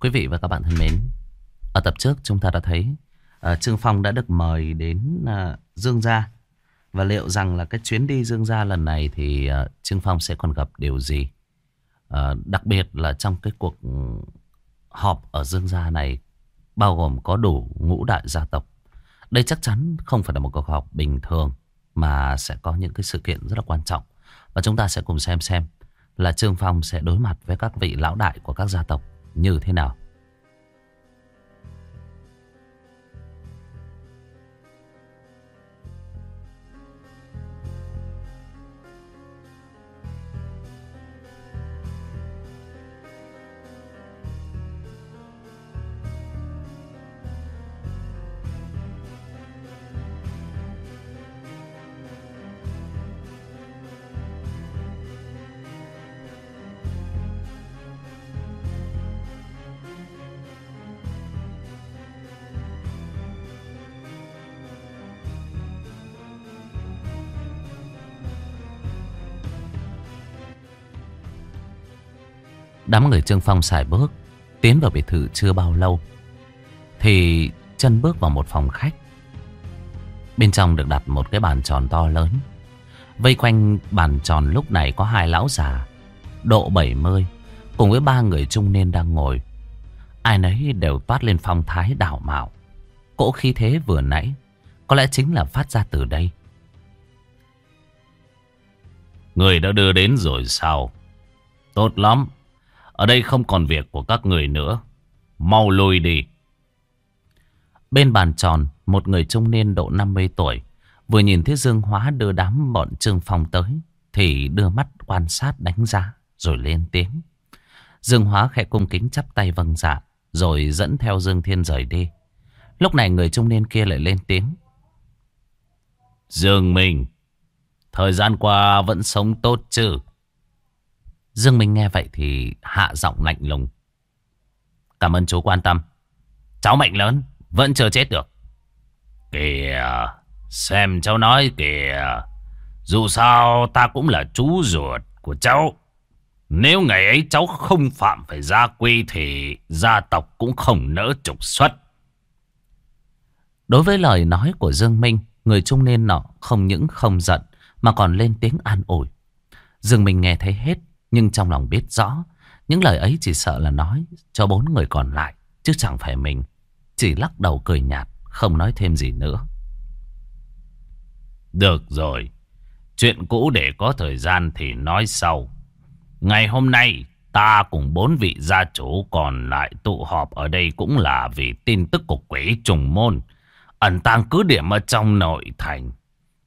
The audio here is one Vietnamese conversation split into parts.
Quý vị và các bạn thân mến, ở tập trước chúng ta đã thấy uh, Trương Phong đã được mời đến uh, Dương Gia. Và liệu rằng là cái chuyến đi Dương Gia lần này thì uh, Trương Phong sẽ còn gặp điều gì? Uh, đặc biệt là trong cái cuộc ừ, họp ở Dương Gia này bao gồm có đủ ngũ đại gia tộc. Đây chắc chắn không phải là một cuộc họp bình thường mà sẽ có những cái sự kiện rất là quan trọng. Và chúng ta sẽ cùng xem xem là Trương Phong sẽ đối mặt với các vị lão đại của các gia tộc như thế nào. Đám người Trương Phong xài bước, Tiến vào biệt thự chưa bao lâu, Thì chân bước vào một phòng khách. Bên trong được đặt một cái bàn tròn to lớn. Vây quanh bàn tròn lúc này có hai lão già, Độ 70 Cùng với ba người trung niên đang ngồi. Ai nấy đều toát lên phong thái đảo mạo. Cỗ khí thế vừa nãy Có lẽ chính là phát ra từ đây. Người đã đưa đến rồi sao? Tốt lắm ở đây không còn việc của các người nữa. Mau lùi đi. Bên bàn tròn, một người trung niên độ 50 tuổi. Vừa nhìn thấy Dương Hóa đưa đám bọn Trương Phong tới. Thì đưa mắt quan sát đánh giá. Rồi lên tiếng. Dương Hóa khẽ cung kính chắp tay vâng dạ. Rồi dẫn theo Dương Thiên rời đi. Lúc này người trung niên kia lại lên tiếng. Dương Minh. Thời gian qua vẫn sống tốt chứ? Dương Minh nghe vậy thì hạ giọng lạnh lùng. Cảm ơn chú quan tâm. Cháu mạnh lớn, vẫn chưa chết được. Kìa, xem cháu nói kìa. Dù sao ta cũng là chú ruột của cháu. Nếu ngày ấy cháu không phạm phải gia quy thì gia tộc cũng không nỡ trục xuất. Đối với lời nói của Dương Minh, người trung niên nọ không những không giận mà còn lên tiếng an ủi. Dương Minh nghe thấy hết nhưng trong lòng biết rõ, Những lời ấy chỉ sợ là nói Cho bốn người còn lại, Chứ chẳng phải mình. Chỉ lắc đầu cười nhạt, Không nói thêm gì nữa. Được rồi. Chuyện cũ để có thời gian thì nói sau. Ngày hôm nay, Ta cùng bốn vị gia chủ còn lại tụ họp ở đây cũng là vì tin tức của quỷ trùng môn. Ẩn tàng cứ điểm ở trong nội thành.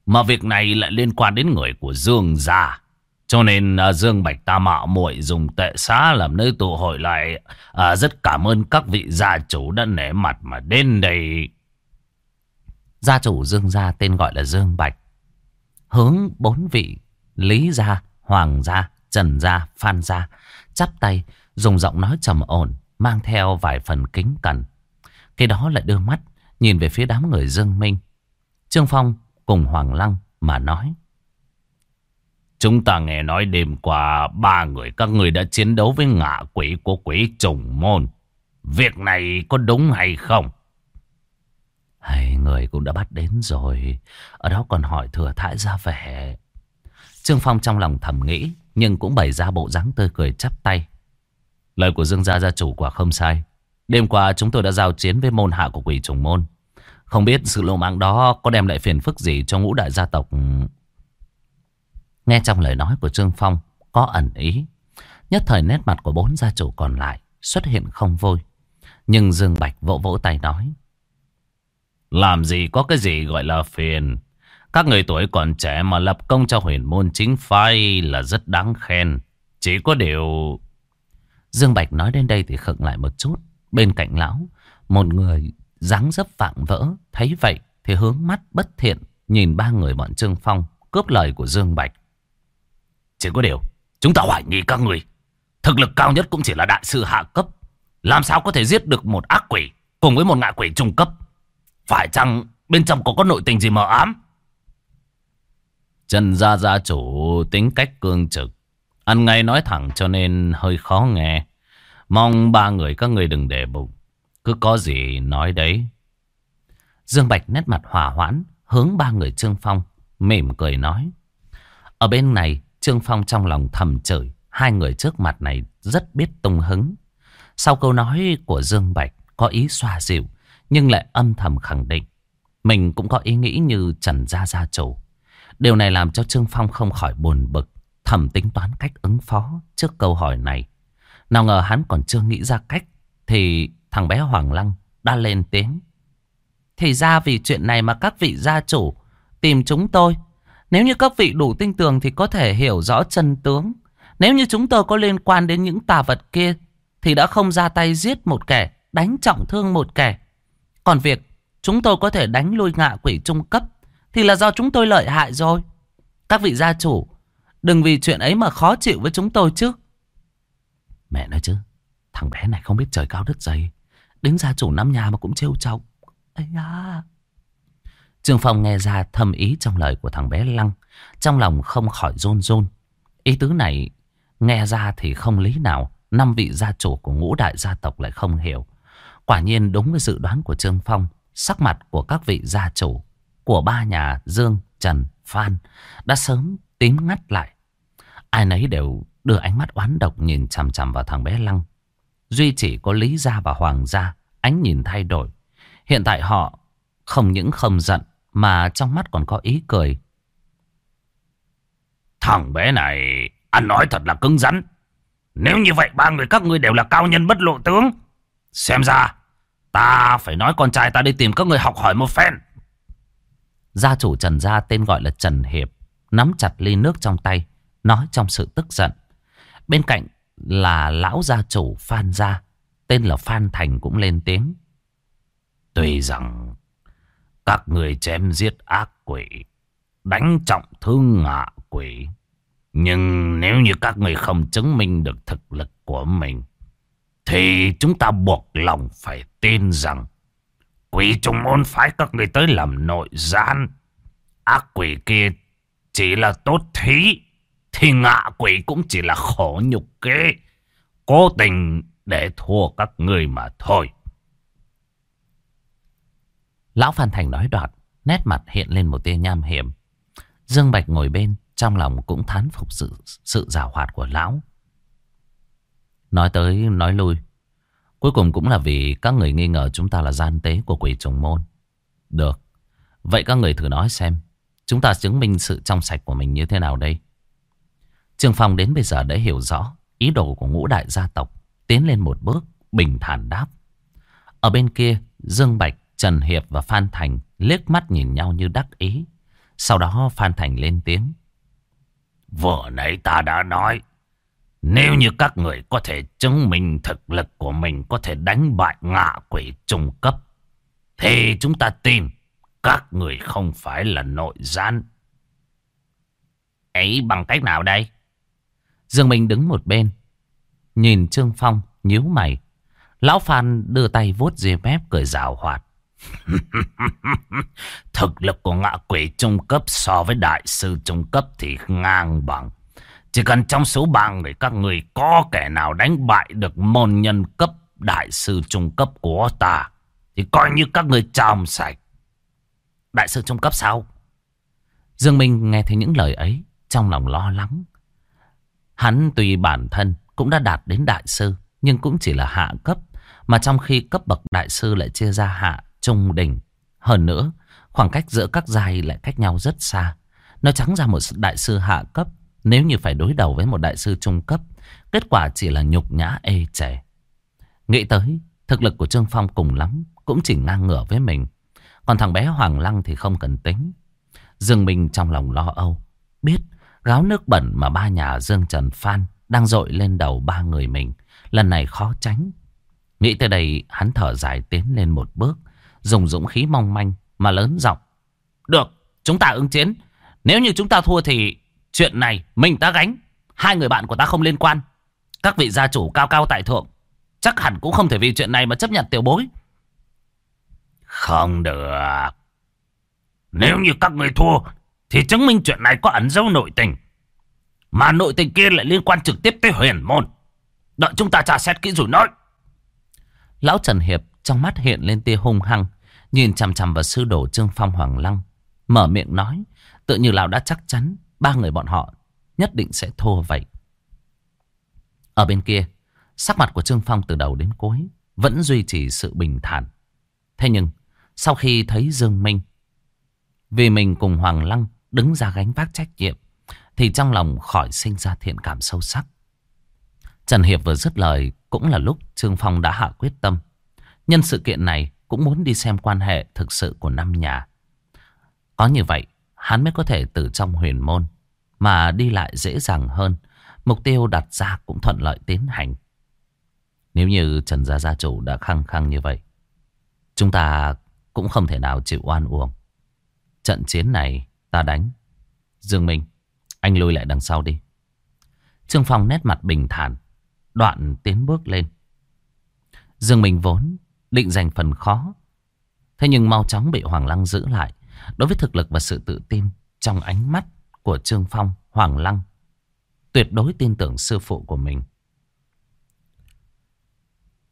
Mà việc này lại liên quan đến người của Dương gia. Cho nên à, Dương Bạch ta mạo muội dùng tệ xá làm nơi tụ hội lại. À, rất cảm ơn các vị gia chủ đã nể mặt mà đến đây. Gia chủ Dương gia tên gọi là Dương Bạch. Hướng bốn vị Lý gia, Hoàng gia, Trần gia, Phan gia. Chắp tay, dùng giọng nói trầm ổn, mang theo vài phần kính cẩn. Cái đó lại đưa mắt, nhìn về phía đám người Dương Minh. Trương Phong cùng Hoàng Lăng mà nói. Chúng ta nghe nói đêm qua ba người các người đã chiến đấu với ngạ quỷ của quỷ trùng môn. Việc này có đúng hay không? Hay người cũng đã bắt đến rồi. Ở đó còn hỏi thừa thãi ra vẻ. Trương Phong trong lòng thầm nghĩ. Nhưng cũng bày ra bộ dáng tươi cười chắp tay. Lời của Dương gia gia chủ quả không sai. Đêm qua chúng tôi đã giao chiến với môn hạ của quỷ trùng môn. Không biết sự lộ mạng đó có đem lại phiền phức gì cho ngũ đại gia tộc Nghe trong lời nói của Trương Phong có ẩn ý. Nhất thời nét mặt của bốn gia chủ còn lại xuất hiện không vui. Nhưng Dương Bạch vỗ vỗ tay nói. Làm gì có cái gì gọi là phiền. Các người tuổi còn trẻ mà lập công cho huyền môn chính phái là rất đáng khen. Chỉ có điều... Dương Bạch nói đến đây thì khựng lại một chút. Bên cạnh lão, một người dáng dấp vạng vỡ. Thấy vậy thì hướng mắt bất thiện nhìn ba người bọn Trương Phong cướp lời của Dương Bạch. Chỉ có điều, chúng ta hoài nghi các người. Thực lực cao nhất cũng chỉ là đại sư hạ cấp. Làm sao có thể giết được một ác quỷ cùng với một ngạ quỷ trung cấp? Phải chăng bên trong có có nội tình gì mờ ám? Trần Gia Gia chủ tính cách cương trực. Ăn ngay nói thẳng cho nên hơi khó nghe. Mong ba người các người đừng để bụng. Cứ có gì nói đấy. Dương Bạch nét mặt hòa hoãn, hướng ba người Trương Phong, mỉm cười nói. Ở bên này, Trương Phong trong lòng thầm chửi, hai người trước mặt này rất biết tung hứng. Sau câu nói của Dương Bạch có ý xoa dịu, nhưng lại âm thầm khẳng định. Mình cũng có ý nghĩ như Trần Gia Gia Chủ. Điều này làm cho Trương Phong không khỏi buồn bực, thầm tính toán cách ứng phó trước câu hỏi này. Nào ngờ hắn còn chưa nghĩ ra cách, thì thằng bé Hoàng Lăng đã lên tiếng. Thì ra vì chuyện này mà các vị gia chủ tìm chúng tôi. Nếu như các vị đủ tinh tường thì có thể hiểu rõ chân tướng. Nếu như chúng tôi có liên quan đến những tà vật kia thì đã không ra tay giết một kẻ, đánh trọng thương một kẻ. Còn việc chúng tôi có thể đánh lui ngạ quỷ trung cấp thì là do chúng tôi lợi hại rồi. Các vị gia chủ, đừng vì chuyện ấy mà khó chịu với chúng tôi chứ. Mẹ nói chứ, thằng bé này không biết trời cao đất dày. Đến gia chủ năm nhà mà cũng trêu chọc. Ây da. Trương Phong nghe ra thâm ý trong lời của thằng bé Lăng. Trong lòng không khỏi rôn rôn. Ý tứ này nghe ra thì không lý nào. Năm vị gia chủ của ngũ đại gia tộc lại không hiểu. Quả nhiên đúng với dự đoán của Trương Phong. Sắc mặt của các vị gia chủ của ba nhà Dương, Trần, Phan đã sớm tím ngắt lại. Ai nấy đều đưa ánh mắt oán độc nhìn chằm chằm vào thằng bé Lăng. Duy chỉ có Lý Gia và Hoàng Gia ánh nhìn thay đổi. Hiện tại họ không những không giận mà trong mắt còn có ý cười. Thằng bé này ăn nói thật là cứng rắn. Nếu như vậy ba người các ngươi đều là cao nhân bất lộ tướng. Xem ra ta phải nói con trai ta đi tìm các người học hỏi một phen. Gia chủ Trần Gia tên gọi là Trần Hiệp. Nắm chặt ly nước trong tay. Nói trong sự tức giận. Bên cạnh là lão gia chủ Phan Gia. Tên là Phan Thành cũng lên tiếng. Tuy rằng các người chém giết ác quỷ, đánh trọng thương ngạ quỷ. Nhưng nếu như các người không chứng minh được thực lực của mình, thì chúng ta buộc lòng phải tin rằng quỷ trùng môn phái các người tới làm nội gián. Ác quỷ kia chỉ là tốt thí, thì ngạ quỷ cũng chỉ là khổ nhục kế, cố tình để thua các người mà thôi. Lão Phan Thành nói đoạt, nét mặt hiện lên một tia nham hiểm. Dương Bạch ngồi bên, trong lòng cũng thán phục sự, sự rào hoạt của lão. Nói tới nói lui, cuối cùng cũng là vì các người nghi ngờ chúng ta là gian tế của quỷ trùng môn. Được, vậy các người thử nói xem, chúng ta chứng minh sự trong sạch của mình như thế nào đây? trường phòng đến bây giờ đã hiểu rõ ý đồ của ngũ đại gia tộc, tiến lên một bước, bình thản đáp. Ở bên kia, Dương Bạch Trần Hiệp và Phan Thành liếc mắt nhìn nhau như đắc ý. Sau đó Phan Thành lên tiếng. Vừa nãy ta đã nói, nếu như các người có thể chứng minh thực lực của mình có thể đánh bại ngạ quỷ trung cấp, thì chúng ta tin các người không phải là nội gian. Ấy bằng cách nào đây? Dương Minh đứng một bên, nhìn Trương Phong nhíu mày. Lão Phan đưa tay vuốt dìa mép cười rào hoạt. Thực lực của ngạ quỷ trung cấp so với đại sư trung cấp thì ngang bằng. Chỉ cần trong số ba người, các người có kẻ nào đánh bại được môn nhân cấp, đại sư trung cấp của ta, thì coi như các người trong sạch. Đại sư trung cấp sao? Dương Minh nghe thấy những lời ấy, trong lòng lo lắng. Hắn tùy bản thân cũng đã đạt đến đại sư, nhưng cũng chỉ là hạ cấp. Mà trong khi cấp bậc đại sư lại chia ra hạ trung đỉnh. Hơn nữa, khoảng cách giữa các giai lại cách nhau rất xa. Nó trắng ra một đại sư hạ cấp. Nếu như phải đối đầu với một đại sư trung cấp, kết quả chỉ là nhục nhã ê trẻ. Nghĩ tới, thực lực của Trương Phong cùng lắm, cũng chỉ ngang ngửa với mình. Còn thằng bé Hoàng Lăng thì không cần tính. Dương Minh trong lòng lo âu. Biết gáo nước bẩn mà ba nhà Dương Trần Phan đang dội lên đầu ba người mình. Lần này khó tránh. Nghĩ tới đây hắn thở dài tiến lên một bước dùng dũng khí mong manh mà lớn giọng. Được, chúng ta ứng chiến. Nếu như chúng ta thua thì chuyện này mình ta gánh. Hai người bạn của ta không liên quan. Các vị gia chủ cao cao tại thượng chắc hẳn cũng không thể vì chuyện này mà chấp nhận tiểu bối. Không được. Nếu như các người thua thì chứng minh chuyện này có ẩn dấu nội tình. Mà nội tình kia lại liên quan trực tiếp tới huyền môn. Đợi chúng ta tra xét kỹ rồi nói. Lão Trần Hiệp trong mắt hiện lên tia hung hăng. Nhìn chằm chằm vào sư đồ Trương Phong Hoàng Lăng. Mở miệng nói. Tự như lão đã chắc chắn ba người bọn họ nhất định sẽ thua vậy. Ở bên kia, sắc mặt của Trương Phong từ đầu đến cuối vẫn duy trì sự bình thản. Thế nhưng, sau khi thấy Dương Minh, vì mình cùng Hoàng Lăng đứng ra gánh vác trách nhiệm, thì trong lòng khỏi sinh ra thiện cảm sâu sắc. Trần Hiệp vừa dứt lời cũng là lúc Trương Phong đã hạ quyết tâm. Nhân sự kiện này cũng muốn đi xem quan hệ thực sự của năm nhà. Có như vậy, hắn mới có thể từ trong huyền môn mà đi lại dễ dàng hơn. Mục tiêu đặt ra cũng thuận lợi tiến hành. Nếu như Trần Gia Gia Chủ đã khăng khăng như vậy, chúng ta cũng không thể nào chịu oan uổng. Trận chiến này ta đánh. Dương Minh, anh lùi lại đằng sau đi. Trương Phong nét mặt bình thản, đoạn tiến bước lên. Dương Minh vốn định giành phần khó. Thế nhưng mau chóng bị Hoàng Lăng giữ lại. Đối với thực lực và sự tự tin trong ánh mắt của Trương Phong, Hoàng Lăng. Tuyệt đối tin tưởng sư phụ của mình.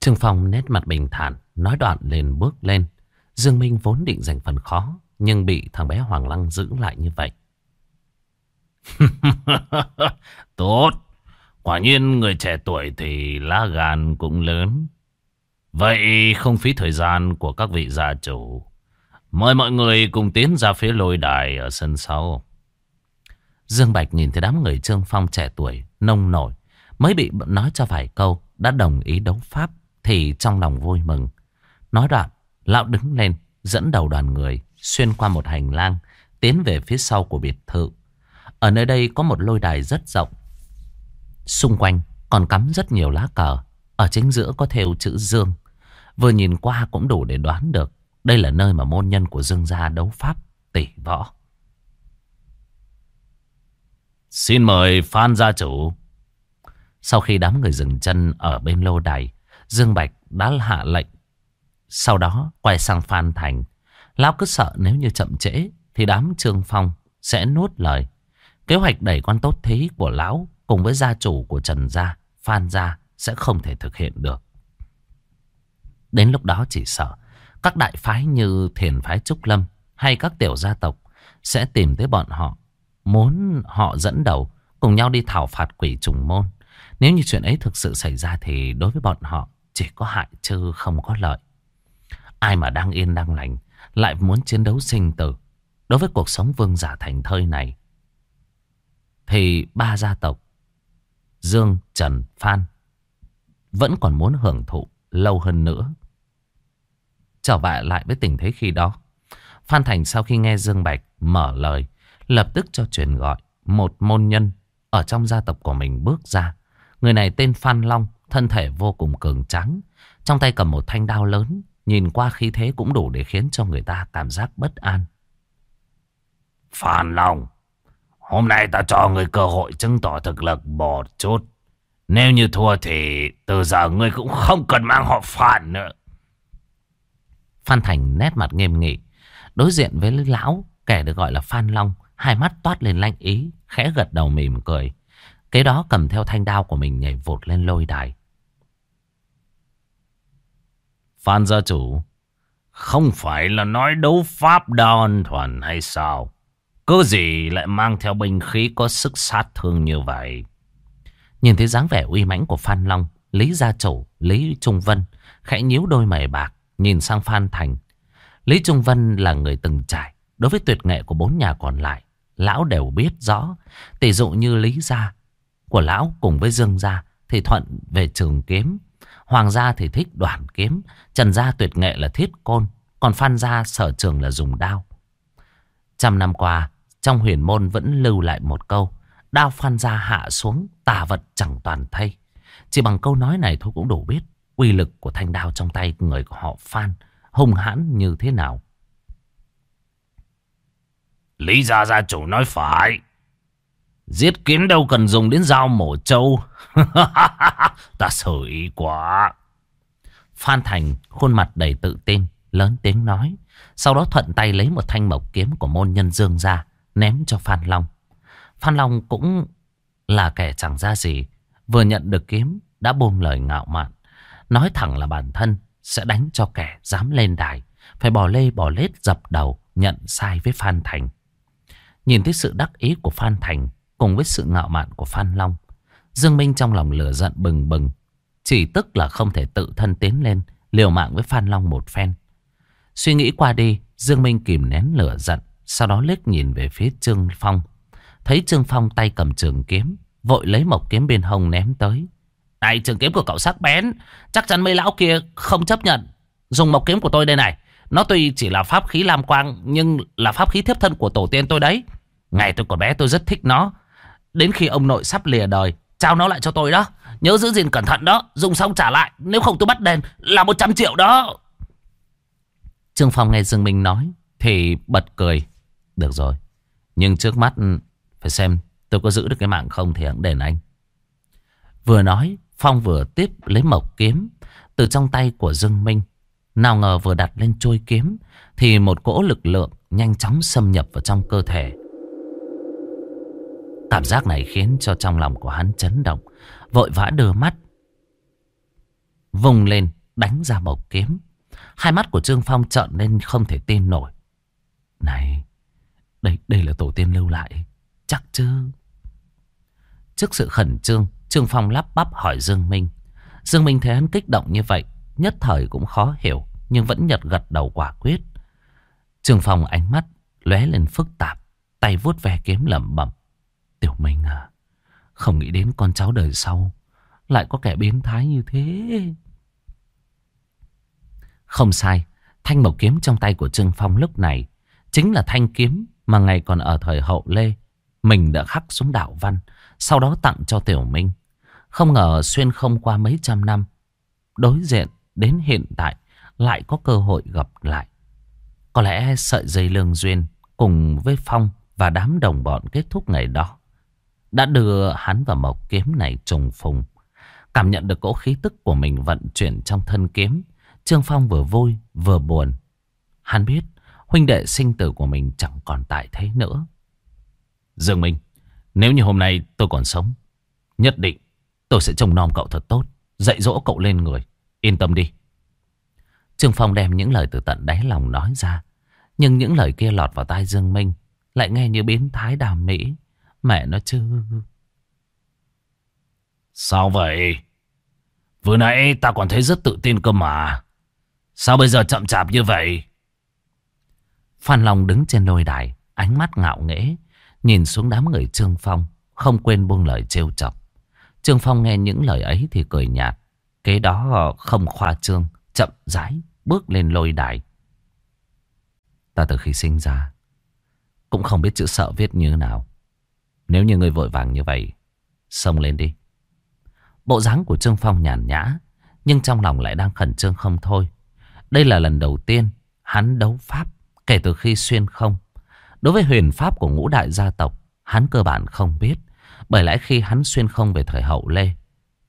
Trương Phong nét mặt bình thản, nói đoạn liền bước lên. Dương Minh vốn định giành phần khó, nhưng bị thằng bé Hoàng Lăng giữ lại như vậy. Tốt, quả nhiên người trẻ tuổi thì lá gan cũng lớn. Vậy không phí thời gian của các vị gia chủ. Mời mọi người cùng tiến ra phía lôi đài ở sân sau. Dương Bạch nhìn thấy đám người Trương Phong trẻ tuổi, nông nổi. Mới bị nói cho vài câu, đã đồng ý đấu pháp, thì trong lòng vui mừng. Nói đoạn, lão đứng lên, dẫn đầu đoàn người, xuyên qua một hành lang, tiến về phía sau của biệt thự. Ở nơi đây có một lôi đài rất rộng. Xung quanh còn cắm rất nhiều lá cờ. Ở chính giữa có theo chữ Dương. Vừa nhìn qua cũng đủ để đoán được. Đây là nơi mà môn nhân của Dương gia đấu pháp tỷ võ. Xin mời Phan gia chủ. Sau khi đám người dừng chân ở bên lô đài, Dương Bạch đã hạ lệnh. Sau đó quay sang Phan Thành. Lão cứ sợ nếu như chậm trễ thì đám Trương Phong sẽ nuốt lời. Kế hoạch đẩy con tốt thế của Lão cùng với gia chủ của Trần Gia, Phan Gia sẽ không thể thực hiện được. Đến lúc đó chỉ sợ các đại phái như thiền phái Trúc Lâm hay các tiểu gia tộc sẽ tìm tới bọn họ. Muốn họ dẫn đầu cùng nhau đi thảo phạt quỷ trùng môn. Nếu như chuyện ấy thực sự xảy ra thì đối với bọn họ chỉ có hại chứ không có lợi. Ai mà đang yên đang lành lại muốn chiến đấu sinh tử. Đối với cuộc sống vương giả thành thơi này thì ba gia tộc Dương, Trần, Phan vẫn còn muốn hưởng thụ lâu hơn nữa. Trở lại lại với tình thế khi đó. Phan Thành sau khi nghe Dương Bạch mở lời, lập tức cho truyền gọi một môn nhân ở trong gia tộc của mình bước ra. Người này tên Phan Long, thân thể vô cùng cường trắng, trong tay cầm một thanh đao lớn, nhìn qua khí thế cũng đủ để khiến cho người ta cảm giác bất an. Phan Long, hôm nay ta cho người cơ hội chứng tỏ thực lực một chút. Nếu như thua thì từ giờ ngươi cũng không cần mang họ Phan nữa. Phan Thành nét mặt nghiêm nghị. Đối diện với lão, kẻ được gọi là Phan Long, hai mắt toát lên lanh ý, khẽ gật đầu mỉm cười. Kế đó cầm theo thanh đao của mình nhảy vụt lên lôi đài. Phan gia chủ, không phải là nói đấu pháp đơn thuần hay sao? Cứ gì lại mang theo binh khí có sức sát thương như vậy? Nhìn thấy dáng vẻ uy mãnh của Phan Long, Lý Gia Chủ, Lý Trung Vân, khẽ nhíu đôi mày bạc, nhìn sang Phan Thành. Lý Trung Vân là người từng trải. Đối với tuyệt nghệ của bốn nhà còn lại, lão đều biết rõ. Tỷ dụ như Lý Gia của lão cùng với Dương Gia thì thuận về trường kiếm. Hoàng Gia thì thích đoàn kiếm. Trần Gia tuyệt nghệ là thiết côn. Còn Phan Gia sở trường là dùng đao. Trăm năm qua, trong huyền môn vẫn lưu lại một câu. Đao Phan Gia hạ xuống, tà vật chẳng toàn thay. Chỉ bằng câu nói này thôi cũng đủ biết uy lực của thanh đao trong tay người của họ Phan hung hãn như thế nào. Lý gia gia chủ nói phải. Giết kiến đâu cần dùng đến dao mổ trâu. Ta sợ ý quá. Phan Thành khuôn mặt đầy tự tin, lớn tiếng nói. Sau đó thuận tay lấy một thanh mộc kiếm của môn nhân dương ra, ném cho Phan Long. Phan Long cũng là kẻ chẳng ra gì. Vừa nhận được kiếm, đã buông lời ngạo mạn. Nói thẳng là bản thân sẽ đánh cho kẻ dám lên đài. Phải bỏ lê bỏ lết dập đầu nhận sai với Phan Thành. Nhìn thấy sự đắc ý của Phan Thành cùng với sự ngạo mạn của Phan Long. Dương Minh trong lòng lửa giận bừng bừng. Chỉ tức là không thể tự thân tiến lên liều mạng với Phan Long một phen. Suy nghĩ qua đi, Dương Minh kìm nén lửa giận. Sau đó liếc nhìn về phía Trương Phong. Thấy Trương Phong tay cầm trường kiếm. Vội lấy một kiếm bên hông ném tới. Này trường kiếm của cậu sắc bén. Chắc chắn mấy lão kia không chấp nhận. Dùng một kiếm của tôi đây này. Nó tuy chỉ là pháp khí lam quang. Nhưng là pháp khí thiếp thân của tổ tiên tôi đấy. Ngày tôi còn bé tôi rất thích nó. Đến khi ông nội sắp lìa đời. Trao nó lại cho tôi đó. Nhớ giữ gìn cẩn thận đó. Dùng xong trả lại. Nếu không tôi bắt đền là 100 triệu đó. Trương Phong nghe Dương Minh nói. Thì bật cười. Được rồi. Nhưng trước mắt ừ, phải xem tôi có giữ được cái mạng không thì hãng đền anh. Vừa nói, Phong vừa tiếp lấy mộc kiếm từ trong tay của Dương Minh. Nào ngờ vừa đặt lên trôi kiếm thì một cỗ lực lượng nhanh chóng xâm nhập vào trong cơ thể. Cảm giác này khiến cho trong lòng của hắn chấn động. Vội vã đưa mắt. Vùng lên đánh ra mộc kiếm. Hai mắt của Trương Phong trợn lên không thể tin nổi. Này, đây đây là tổ tiên lưu lại. Chắc chứ. Trước sự khẩn trương, Trương Phong lắp bắp hỏi Dương Minh. Dương Minh thấy hắn kích động như vậy, nhất thời cũng khó hiểu, nhưng vẫn nhật gật đầu quả quyết. Trương Phong ánh mắt lóe lên phức tạp, tay vuốt ve kiếm lẩm bẩm. Tiểu Minh à, không nghĩ đến con cháu đời sau lại có kẻ biến thái như thế. Không sai, thanh mộc kiếm trong tay của Trương Phong lúc này chính là thanh kiếm mà ngày còn ở thời hậu Lê mình đã khắc xuống đạo văn, sau đó tặng cho Tiểu Minh. Không ngờ xuyên không qua mấy trăm năm, đối diện đến hiện tại lại có cơ hội gặp lại. Có lẽ sợi dây lương duyên cùng với Phong và đám đồng bọn kết thúc ngày đó đã đưa hắn và mộc kiếm này trùng phùng. Cảm nhận được cỗ khí tức của mình vận chuyển trong thân kiếm, Trương Phong vừa vui vừa buồn. Hắn biết huynh đệ sinh tử của mình chẳng còn tại thế nữa. Dương Minh, nếu như hôm nay tôi còn sống, nhất định tôi sẽ trông nom cậu thật tốt, dạy dỗ cậu lên người. Yên tâm đi. Trương Phong đem những lời từ tận đáy lòng nói ra. Nhưng những lời kia lọt vào tai Dương Minh lại nghe như biến thái đàm mỹ. Mẹ nó chứ. Sao vậy? Vừa nãy ta còn thấy rất tự tin cơ mà. Sao bây giờ chậm chạp như vậy? Phan Long đứng trên đôi đài, ánh mắt ngạo nghễ, nhìn xuống đám người Trương Phong, không quên buông lời trêu chọc. Trương Phong nghe những lời ấy thì cười nhạt, kế đó ờ, không khoa trương, chậm rãi bước lên lôi đài. Ta từ khi sinh ra, cũng không biết chữ sợ viết như thế nào. Nếu như người vội vàng như vậy, xông lên đi. Bộ dáng của Trương Phong nhàn nhã, nhưng trong lòng lại đang khẩn trương không thôi. Đây là lần đầu tiên hắn đấu pháp kể từ khi xuyên không. Đối với huyền pháp của ngũ đại gia tộc, hắn cơ bản không biết. Bởi lẽ khi hắn xuyên không về thời hậu Lê,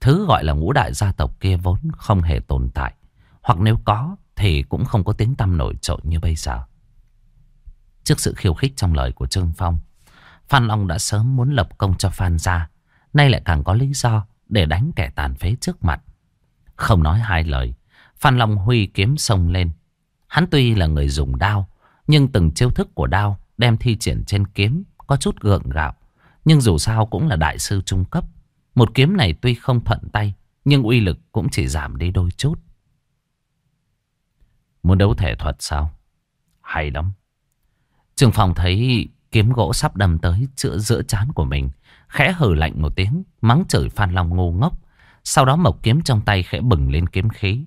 thứ gọi là ngũ đại gia tộc kia vốn không hề tồn tại. Hoặc nếu có, thì cũng không có tiếng tăm nổi trội như bây giờ. Trước sự khiêu khích trong lời của Trương Phong, Phan Long đã sớm muốn lập công cho Phan gia. Nay lại càng có lý do để đánh kẻ tàn phế trước mặt. Không nói hai lời, Phan Long huy kiếm sông lên. Hắn tuy là người dùng đao, nhưng từng chiêu thức của đao đem thi triển trên kiếm có chút gượng gạo. Nhưng dù sao cũng là đại sư trung cấp. Một kiếm này tuy không thuận tay, nhưng uy lực cũng chỉ giảm đi đôi chút. Muốn đấu thể thuật sao? Hay lắm. Trường phòng thấy kiếm gỗ sắp đâm tới giữa giữa chán của mình. Khẽ hừ lạnh một tiếng, mắng chửi Phan Long ngu ngốc. Sau đó mộc kiếm trong tay khẽ bừng lên kiếm khí.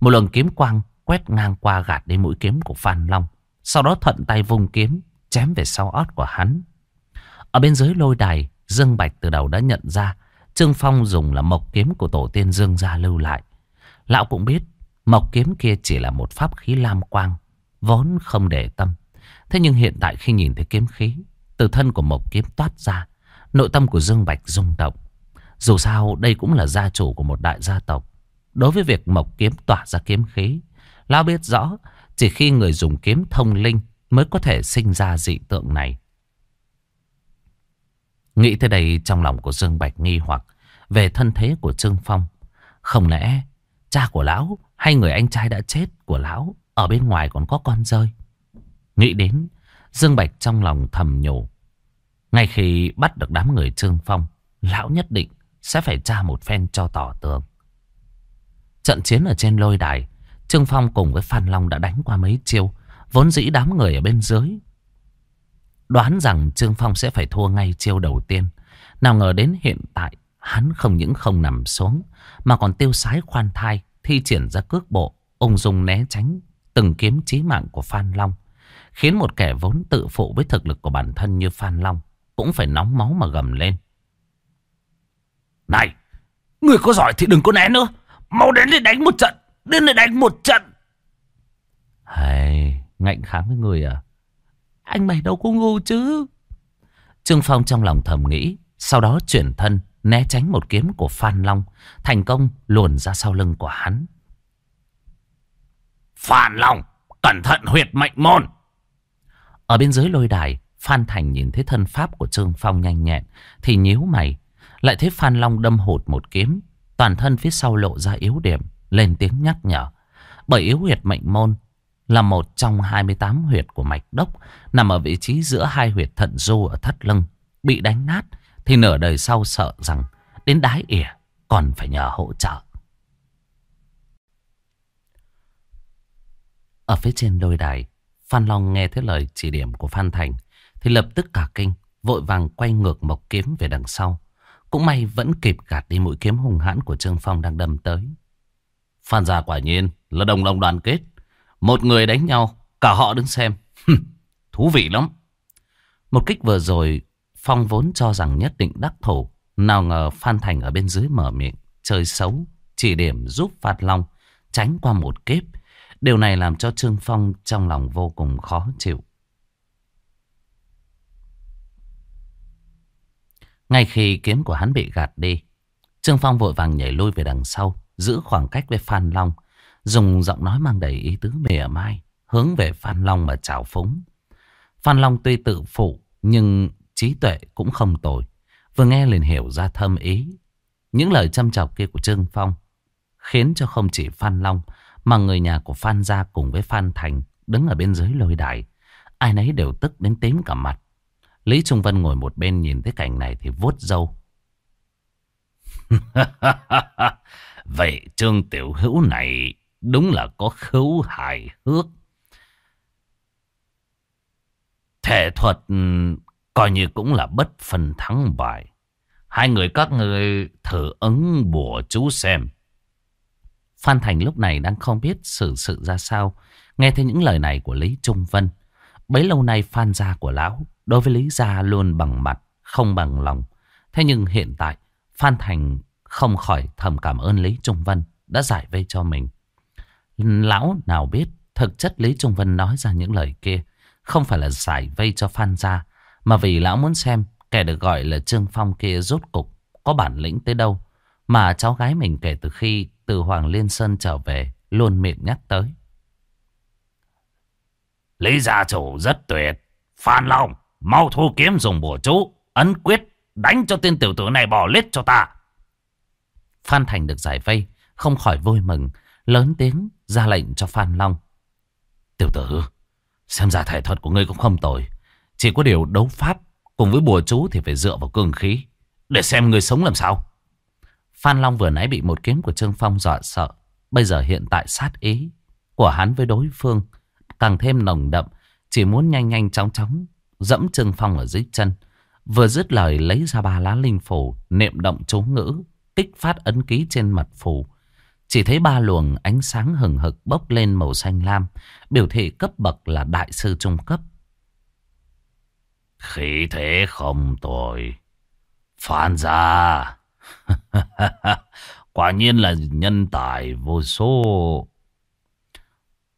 Một lần kiếm quang quét ngang qua gạt đi mũi kiếm của Phan Long. Sau đó thuận tay vung kiếm, chém về sau ót của hắn. Ở bên dưới lôi đài, Dương Bạch từ đầu đã nhận ra Trương Phong dùng là mộc kiếm của tổ tiên Dương gia lưu lại. Lão cũng biết mộc kiếm kia chỉ là một pháp khí lam quang, vốn không để tâm. Thế nhưng hiện tại khi nhìn thấy kiếm khí, từ thân của mộc kiếm toát ra, nội tâm của Dương Bạch rung động. Dù sao đây cũng là gia chủ của một đại gia tộc. Đối với việc mộc kiếm tỏa ra kiếm khí, Lão biết rõ chỉ khi người dùng kiếm thông linh mới có thể sinh ra dị tượng này. Nghĩ tới đây trong lòng của Dương Bạch nghi hoặc về thân thế của Trương Phong. Không lẽ cha của lão hay người anh trai đã chết của lão ở bên ngoài còn có con rơi? Nghĩ đến, Dương Bạch trong lòng thầm nhủ. Ngay khi bắt được đám người Trương Phong, lão nhất định sẽ phải tra một phen cho tỏ tường. Trận chiến ở trên lôi đài, Trương Phong cùng với Phan Long đã đánh qua mấy chiêu, vốn dĩ đám người ở bên dưới. Đoán rằng Trương Phong sẽ phải thua ngay chiêu đầu tiên. Nào ngờ đến hiện tại, hắn không những không nằm xuống, mà còn tiêu sái khoan thai, thi triển ra cước bộ, ung dung né tránh từng kiếm chí mạng của Phan Long. Khiến một kẻ vốn tự phụ với thực lực của bản thân như Phan Long cũng phải nóng máu mà gầm lên. Này, người có giỏi thì đừng có né nữa. Mau đến để đánh một trận, đến để đánh một trận. Hay, ngạnh kháng với người à? Anh mày đâu có ngu chứ. Trương Phong trong lòng thầm nghĩ, sau đó chuyển thân, né tránh một kiếm của Phan Long, thành công luồn ra sau lưng của hắn. Phan Long, cẩn thận huyệt mệnh môn. Ở bên dưới lôi đài, Phan Thành nhìn thấy thân pháp của Trương Phong nhanh nhẹn, thì nhíu mày. Lại thấy Phan Long đâm hụt một kiếm, toàn thân phía sau lộ ra yếu điểm, lên tiếng nhắc nhở. Bởi yếu huyệt mệnh môn là một trong 28 huyệt của mạch đốc, nằm ở vị trí giữa hai huyệt thận du ở thắt lưng. Bị đánh nát, thì nửa đời sau sợ rằng đến đái ỉa còn phải nhờ hỗ trợ. Ở phía trên đôi đài, Phan Long nghe thấy lời chỉ điểm của Phan Thành thì lập tức cả kinh, vội vàng quay ngược mộc kiếm về đằng sau. Cũng may vẫn kịp gạt đi mũi kiếm hùng hãn của Trương Phong đang đâm tới. Phan gia quả nhiên là đồng lòng đoàn kết. Một người đánh nhau, cả họ đứng xem. Thú vị lắm. Một kích vừa rồi, Phong vốn cho rằng nhất định đắc thủ. Nào ngờ Phan Thành ở bên dưới mở miệng, chơi xấu, chỉ điểm giúp Phạt Long tránh qua một kiếp. Điều này làm cho Trương Phong trong lòng vô cùng khó chịu. Ngay khi kiếm của hắn bị gạt đi, Trương Phong vội vàng nhảy lui về đằng sau, giữ khoảng cách với Phan Long, dùng giọng nói mang đầy ý tứ mỉa mai, hướng về Phan Long mà chào phúng. Phan Long tuy tự phụ, nhưng trí tuệ cũng không tồi. Vừa nghe liền hiểu ra thâm ý. Những lời châm chọc kia của Trương Phong khiến cho không chỉ Phan Long mà người nhà của Phan Gia cùng với Phan Thành đứng ở bên dưới lôi đài. Ai nấy đều tức đến tím cả mặt. Lý Trung Vân ngồi một bên nhìn thấy cảnh này thì vuốt râu. Vậy Trương Tiểu Hữu này đúng là có khấu hài hước. Thể thuật ừ, coi như cũng là bất phần thắng bại. Hai người các người thử ứng bùa chú xem. Phan Thành lúc này đang không biết xử sự ra sao. Nghe thấy những lời này của Lý Trung Vân. Bấy lâu nay Phan gia của lão đối với Lý gia luôn bằng mặt, không bằng lòng. Thế nhưng hiện tại Phan Thành không khỏi thầm cảm ơn Lý Trung Vân đã giải vây cho mình. Lão nào biết thực chất Lý Trung Vân nói ra những lời kia không phải là giải vây cho Phan gia mà vì lão muốn xem kẻ được gọi là Trương Phong kia rốt cục có bản lĩnh tới đâu mà cháu gái mình kể từ khi từ Hoàng Liên Sơn trở về luôn miệng nhắc tới. Lý gia chủ rất tuyệt. Phan Long, mau thu kiếm dùng bùa chú. Ấn quyết, đánh cho tên tiểu tử này bỏ lết cho ta. Phan Thành được giải vây, không khỏi vui mừng, lớn tiếng ra lệnh cho Phan Long. Tiểu tử, xem ra thể thuật của ngươi cũng không tồi. Chỉ có điều đấu pháp cùng với bùa chú thì phải dựa vào cường khí. Để xem ngươi sống làm sao. Phan Long vừa nãy bị một kiếm của Trương Phong dọa sợ. Bây giờ hiện tại sát ý của hắn với đối phương càng thêm nồng đậm. Chỉ muốn nhanh nhanh chóng chóng dẫm Trương Phong ở dưới chân. Vừa dứt lời lấy ra ba lá linh phủ, niệm động chú ngữ, kích phát ấn ký trên mặt phủ. Chỉ thấy ba luồng ánh sáng hừng hực bốc lên màu xanh lam, biểu thị cấp bậc là đại sư trung cấp. Khí thế không tồi. Phan ra. Quả nhiên là nhân tài vô số.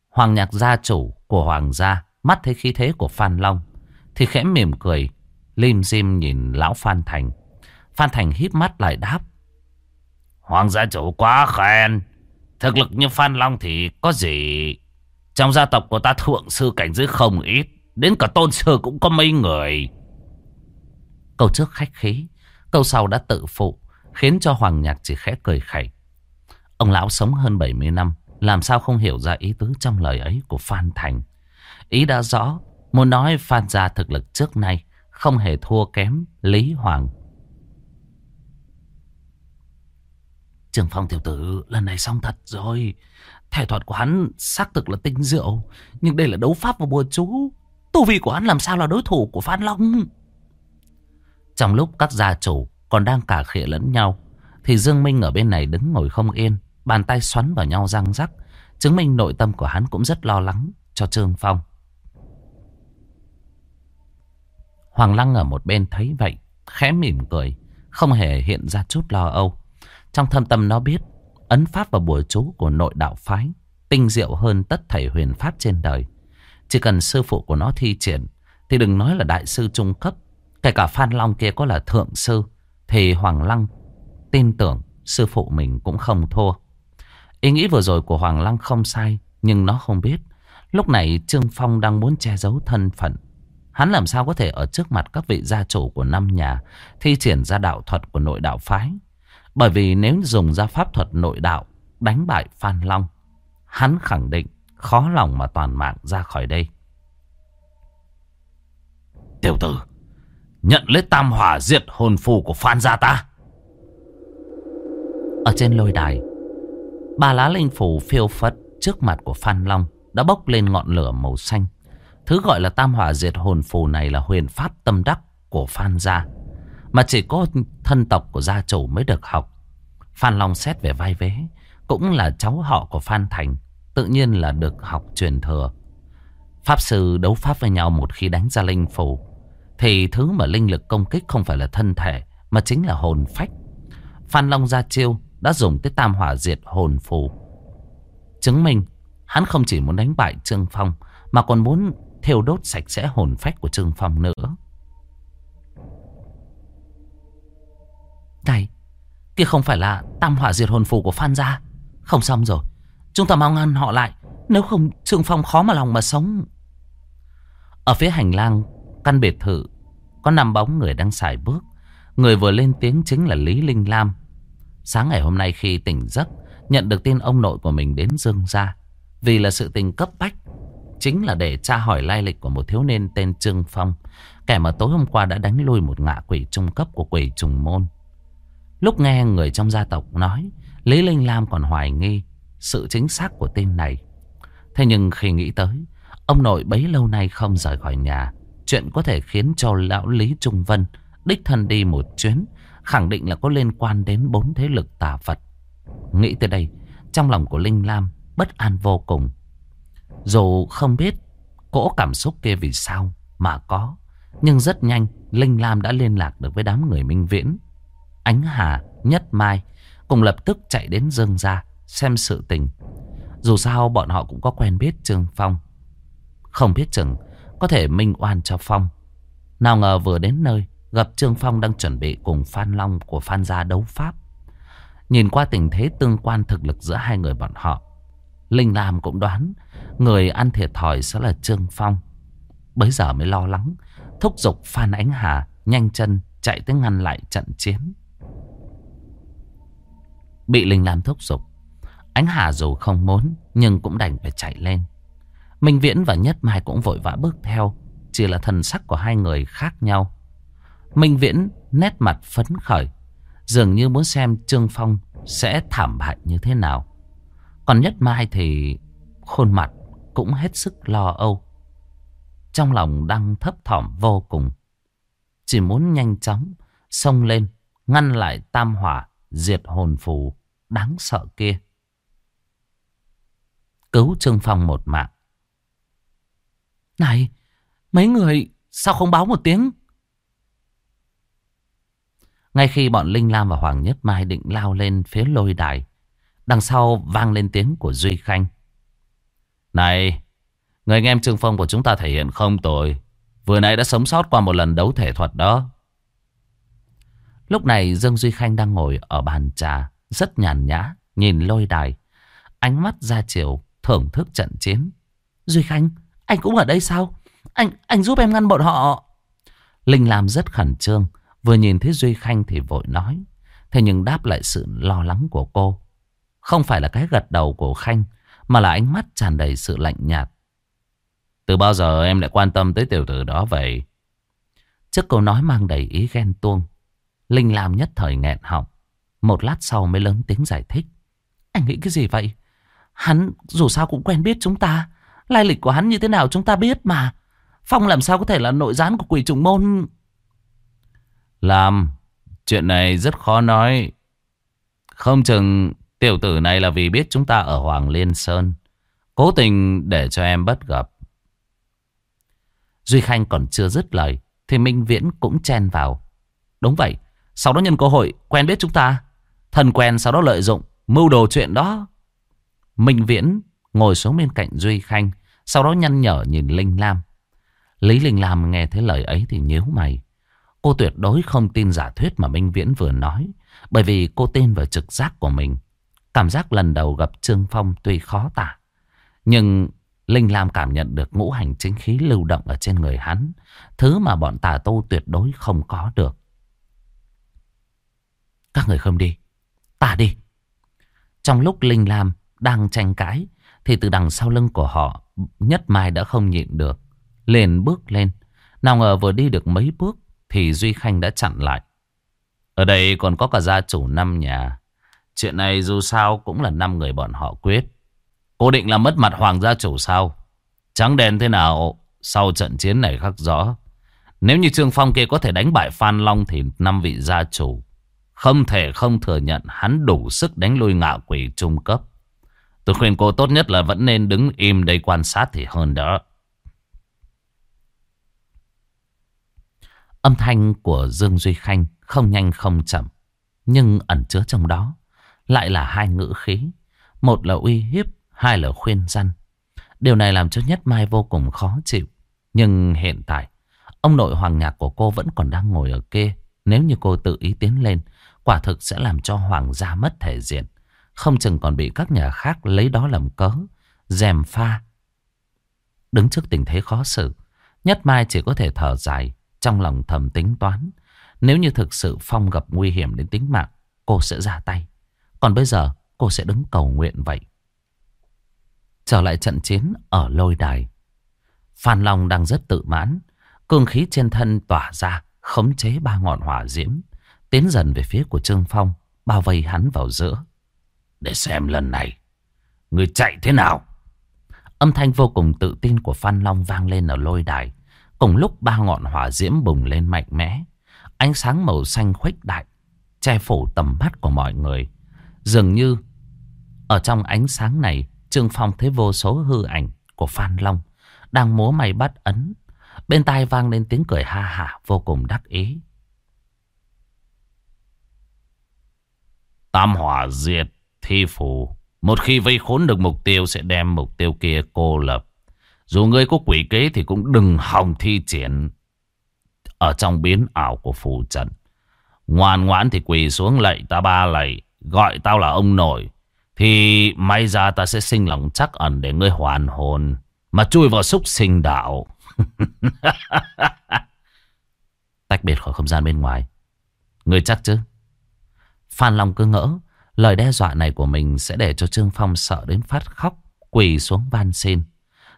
Hoàng nhạc gia chủ của Hoàng gia mắt thấy khí thế của Phan Long thì khẽ mỉm cười, lim dim nhìn lão Phan Thành. Phan Thành híp mắt lại đáp. Hoàng gia chủ quá khen. Thực lực như Phan Long thì có gì... Trong gia tộc của ta thượng sư cảnh giới không ít. Đến cả tôn sư cũng có mấy người. Câu trước khách khí. Câu sau đã tự phụ. Khiến cho Hoàng Nhạc chỉ khẽ cười khẩy. Ông lão sống hơn 70 năm. Làm sao không hiểu ra ý tứ trong lời ấy của Phan Thành. Ý đã rõ. Muốn nói Phan gia thực lực trước nay. Không hề thua kém Lý Hoàng. Trường Phong tiểu tử, lần này xong thật rồi. Thể thuật của hắn xác thực là tinh diệu. Nhưng đây là đấu pháp và bùa chú. Tu vi của hắn làm sao là đối thủ của Phan Long. Trong lúc các gia chủ còn đang cả khịa lẫn nhau. Thì Dương Minh ở bên này đứng ngồi không yên. Bàn tay xoắn vào nhau răng rắc. Chứng minh nội tâm của hắn cũng rất lo lắng cho Trương Phong. Hoàng Lăng ở một bên thấy vậy. Khẽ mỉm cười. Không hề hiện ra chút lo âu. Trong thâm tâm nó biết, ấn pháp và bùa chú của nội đạo phái tinh diệu hơn tất thảy huyền pháp trên đời. Chỉ cần sư phụ của nó thi triển, thì đừng nói là đại sư trung cấp. Kể cả Phan Long kia có là thượng sư, thì Hoàng Lăng tin tưởng sư phụ mình cũng không thua. Ý nghĩ vừa rồi của Hoàng Lăng không sai, nhưng nó không biết. Lúc này Trương Phong đang muốn che giấu thân phận. Hắn làm sao có thể ở trước mặt các vị gia chủ của năm nhà thi triển ra đạo thuật của nội đạo phái. Bởi vì nếu dùng ra pháp thuật nội đạo đánh bại Phan Long, hắn khẳng định khó lòng mà toàn mạng ra khỏi đây. Tiểu tử, nhận lấy tam hỏa diệt hồn phù của Phan gia ta. Ở trên lôi đài, ba lá linh phù phiêu phất trước mặt của Phan Long đã bốc lên ngọn lửa màu xanh. Thứ gọi là tam hỏa diệt hồn phù này là huyền pháp tâm đắc của Phan gia. Mà chỉ có thân tộc của gia chủ mới được học. Phan Long xét về vai vế, Cũng là cháu họ của Phan Thành, Tự nhiên là được học truyền thừa. Pháp sư đấu pháp với nhau một khi đánh ra linh phù, Thì thứ mà linh lực công kích không phải là thân thể, Mà chính là hồn phách. Phan Long ra chiêu Đã dùng tới tam hỏa diệt hồn phù. Chứng minh, Hắn không chỉ muốn đánh bại Trương Phong, Mà còn muốn thiêu đốt sạch sẽ hồn phách của Trương Phong nữa. Này Kia không phải là tam hỏa diệt hồn phù của Phan gia. Không xong rồi. Chúng ta mau ngăn họ lại. Nếu không, Trương Phong khó mà lòng mà sống. Ở phía hành lang, Căn biệt thự, Có năm bóng người đang xài bước. Người vừa lên tiếng chính là Lý Linh Lam. Sáng ngày hôm nay khi tỉnh giấc, Nhận được tin ông nội của mình đến Dương gia. Vì là sự tình cấp bách, Chính là để tra hỏi lai lịch của một thiếu niên tên Trương Phong, Kẻ mà tối hôm qua đã đánh lui một ngạ quỷ trung cấp của quỷ trùng môn. Lúc nghe người trong gia tộc nói, Lý Linh Lam còn hoài nghi sự chính xác của tên này. Thế nhưng khi nghĩ tới, ông nội bấy lâu nay không rời khỏi nhà, chuyện có thể khiến cho lão Lý Trung Vân đích thân đi một chuyến, khẳng định là có liên quan đến bốn thế lực tà Phật. Nghĩ tới đây, trong lòng của Linh Lam bất an vô cùng. Dù không biết cỗ cảm xúc kia vì sao mà có, nhưng rất nhanh Linh Lam đã liên lạc được với đám người Minh Viễn. Ánh Hà, Nhất Mai cùng lập tức chạy đến Dương gia xem sự tình. Dù sao bọn họ cũng có quen biết Trương Phong. Không biết chừng có thể minh oan cho Phong. Nào ngờ vừa đến nơi gặp Trương Phong đang chuẩn bị cùng Phan Long của Phan gia đấu pháp. Nhìn qua tình thế tương quan thực lực giữa hai người bọn họ. Linh Lam cũng đoán người ăn thiệt thòi sẽ là Trương Phong. Bấy giờ mới lo lắng, thúc giục Phan Ánh Hà nhanh chân chạy tới ngăn lại trận chiến. Bị Linh Lam thúc giục. Ánh Hà dù không muốn, nhưng cũng đành phải chạy lên. Minh Viễn và Nhất Mai cũng vội vã bước theo. Chỉ là thần sắc của hai người khác nhau. Minh Viễn nét mặt phấn khởi. Dường như muốn xem Trương Phong sẽ thảm bại như thế nào. Còn Nhất Mai thì khuôn mặt cũng hết sức lo âu. Trong lòng đang thấp thỏm vô cùng. Chỉ muốn nhanh chóng xông lên, ngăn lại tam hỏa diệt hồn phù đáng sợ kia. Cứu Trương Phong một mạng. Này, mấy người sao không báo một tiếng? Ngay khi bọn Linh Lam và Hoàng Nhất Mai định lao lên phía lôi đài, đằng sau vang lên tiếng của Duy Khanh. Này, người anh em Trương Phong của chúng ta thể hiện không tồi. Vừa nãy đã sống sót qua một lần đấu thể thuật đó. Lúc này Dương Duy Khanh đang ngồi ở bàn trà, rất nhàn nhã, nhìn lôi đài. Ánh mắt ra chiều, thưởng thức trận chiến. Duy Khanh, anh cũng ở đây sao? Anh anh giúp em ngăn bọn họ. Linh Lam rất khẩn trương, vừa nhìn thấy Duy Khanh thì vội nói. Thế nhưng đáp lại sự lo lắng của cô. Không phải là cái gật đầu của Khanh Mà là ánh mắt tràn đầy sự lạnh nhạt Từ bao giờ em lại quan tâm tới tiểu tử đó vậy Trước câu nói mang đầy ý ghen tuông Linh Lam nhất thời nghẹn họng. Một lát sau mới lớn tiếng giải thích. Anh nghĩ cái gì vậy? Hắn dù sao cũng quen biết chúng ta. Lai lịch của hắn như thế nào chúng ta biết mà. Phong làm sao có thể là nội gián của quỷ trùng môn? Làm Chuyện này rất khó nói. Không chừng tiểu tử này là vì biết chúng ta ở Hoàng Liên Sơn. Cố tình để cho em bất gặp. Duy Khanh còn chưa dứt lời Thì Minh Viễn cũng chen vào. Đúng vậy sau đó nhân cơ hội, quen biết chúng ta. Thần quen sau đó lợi dụng, Mưu đồ chuyện đó. Minh Viễn ngồi xuống bên cạnh Duy Khanh, Sau đó nhăn nhở nhìn Linh Lam. Lý Linh Lam nghe thấy lời ấy thì nhíu mày. Cô tuyệt đối không tin giả thuyết mà Minh Viễn vừa nói, Bởi vì cô tin vào trực giác của mình. Cảm giác lần đầu gặp Trương Phong tuy khó tả, Nhưng Linh Lam cảm nhận được ngũ hành chính khí lưu động ở trên người hắn, Thứ mà bọn tà tu tuyệt đối không có được. Các người không đi. Ta đi. Trong lúc Linh Lam đang tranh cãi, Thì từ đằng sau lưng của họ, Nhất Mai đã không nhịn được, Liền bước lên. Nào ngờ vừa đi được mấy bước, Thì Duy Khanh đã chặn lại. Ở đây còn có cả gia chủ năm nhà. Chuyện này dù sao cũng là năm người bọn họ quyết. Cô định là mất mặt hoàng gia chủ sao? Trắng đen thế nào? Sau trận chiến này khắc rõ. Nếu như Trương Phong kia có thể đánh bại Phan Long Thì năm vị gia chủ không thể không thừa nhận Hắn đủ sức đánh lui ngạ quỷ trung cấp Tôi khuyên cô tốt nhất là vẫn nên đứng im đây quan sát thì hơn đó. Âm thanh của Dương Duy Khanh không nhanh không chậm. Nhưng ẩn chứa trong đó lại là hai ngữ khí. Một là uy hiếp, hai là khuyên răn. Điều này làm cho Nhất Mai vô cùng khó chịu. Nhưng hiện tại, ông nội hoàng nhạc của cô vẫn còn đang ngồi ở kia. Nếu như cô tự ý tiến lên, quả thực sẽ làm cho hoàng gia mất thể diện. Không chừng còn bị các nhà khác lấy đó làm cớ, Dèm pha. Đứng trước tình thế khó xử, Nhất Mai chỉ có thể thở dài, Trong lòng thầm tính toán. Nếu như thực sự Phong gặp nguy hiểm đến tính mạng, Cô sẽ ra tay. Còn bây giờ, cô sẽ đứng cầu nguyện vậy. Trở lại trận chiến ở lôi đài. Phan Long đang rất tự mãn, Cương khí trên thân tỏa ra, Khống chế ba ngọn hỏa diễm. Tiến dần về phía của Trương Phong, Bao vây hắn vào giữa. Để xem lần này, Người chạy thế nào? Âm thanh vô cùng tự tin của Phan Long vang lên ở lôi đài. Cùng lúc ba ngọn hỏa diễm bùng lên mạnh mẽ. Ánh sáng màu xanh khuếch đại, Che phủ tầm mắt của mọi người. Dường như, Ở trong ánh sáng này, Trương Phong thấy vô số hư ảnh của Phan Long Đang múa may bắt ấn. Bên tai vang lên tiếng cười ha hả vô cùng đắc ý. Tam hỏa diệt thi phù. Một khi vây khốn được mục tiêu sẽ đem mục tiêu kia cô lập. Dù ngươi có quỷ kế thì cũng đừng hòng thi triển ở trong biến ảo của phù trận. Ngoan ngoãn thì quỳ xuống lạy ta ba lạy, gọi tao là ông nội. Thì may ra ta sẽ sinh lòng chắc ẩn để ngươi hoàn hồn, mà chui vào xúc sinh đạo. Tách biệt khỏi không gian bên ngoài. Ngươi chắc chứ? Phan Long cứ ngỡ Lời đe dọa này của mình sẽ để cho Trương Phong sợ đến phát khóc, quỳ xuống van xin.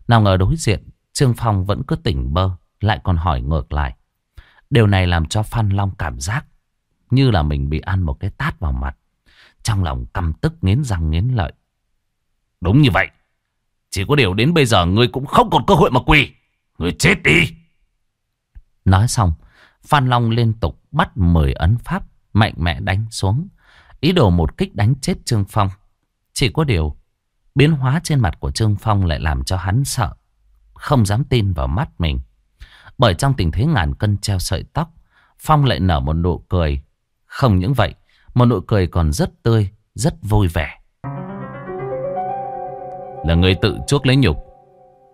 Nào ngờ đối diện, Trương Phong vẫn cứ tỉnh bơ, lại còn hỏi ngược lại. Điều này làm cho Phan Long cảm giác như là mình bị ăn một cái tát vào mặt. Trong lòng căm tức nghiến răng nghiến lợi. Đúng như vậy. Chỉ có điều đến bây giờ ngươi cũng không còn cơ hội mà quỳ. Ngươi chết đi. Nói xong, Phan Long liên tục bắt 10 ấn pháp mạnh mẽ đánh xuống. Ý đồ một kích đánh chết Trương Phong. Chỉ có điều, biến hóa trên mặt của Trương Phong lại làm cho hắn sợ. Không dám tin vào mắt mình. Bởi trong tình thế ngàn cân treo sợi tóc, Phong lại nở một nụ cười. Không những vậy, một nụ cười còn rất tươi, rất vui vẻ. Là người tự chuốc lấy nhục.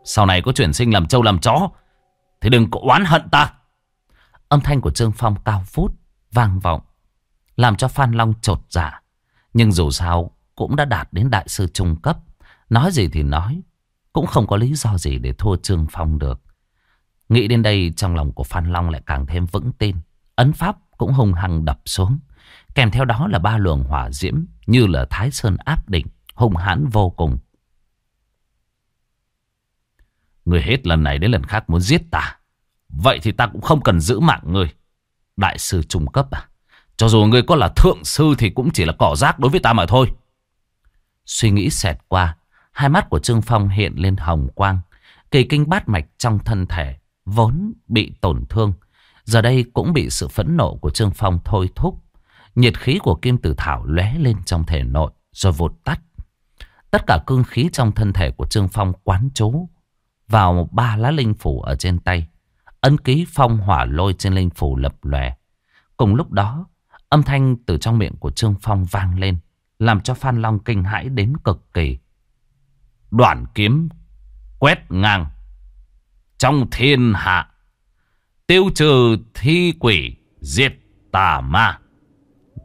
Sau này có chuyển sinh làm trâu làm chó, thì đừng có oán hận ta. Âm thanh của Trương Phong cao phút, vang vọng. Làm cho Phan Long trột dạ Nhưng dù sao, cũng đã đạt đến đại sư trung cấp Nói gì thì nói, Cũng không có lý do gì để thua Trương Phong được Nghĩ đến đây, trong lòng của Phan Long lại càng thêm vững tin Ấn pháp cũng hung hăng đập xuống Kèm theo đó là ba luồng hỏa diễm Như là Thái Sơn áp đỉnh, hung hãn vô cùng. Người hết lần này đến lần khác muốn giết ta. Vậy thì ta cũng không cần giữ mạng người. Đại sư trung cấp à? Cho dù người có là thượng sư thì cũng chỉ là cỏ rác đối với ta mà thôi. Suy nghĩ xẹt qua, hai mắt của Trương Phong hiện lên hồng quang. Kỳ kinh bát mạch trong thân thể vốn bị tổn thương. Giờ đây cũng bị sự phẫn nộ của Trương Phong thôi thúc. Nhiệt khí của kim tử thảo lóe lên trong thể nội rồi vụt tắt. Tất cả cương khí trong thân thể của Trương Phong quán chú vào ba lá linh phủ ở trên tay. Ấn ký phong hỏa lôi trên linh phủ lập lòe. Cùng lúc đó, âm thanh từ trong miệng của Trương Phong vang lên, làm cho Phan Long kinh hãi đến cực kỳ. Đoạn kiếm quét ngang trong thiên hạ, tiêu trừ thi quỷ, diệt tà ma,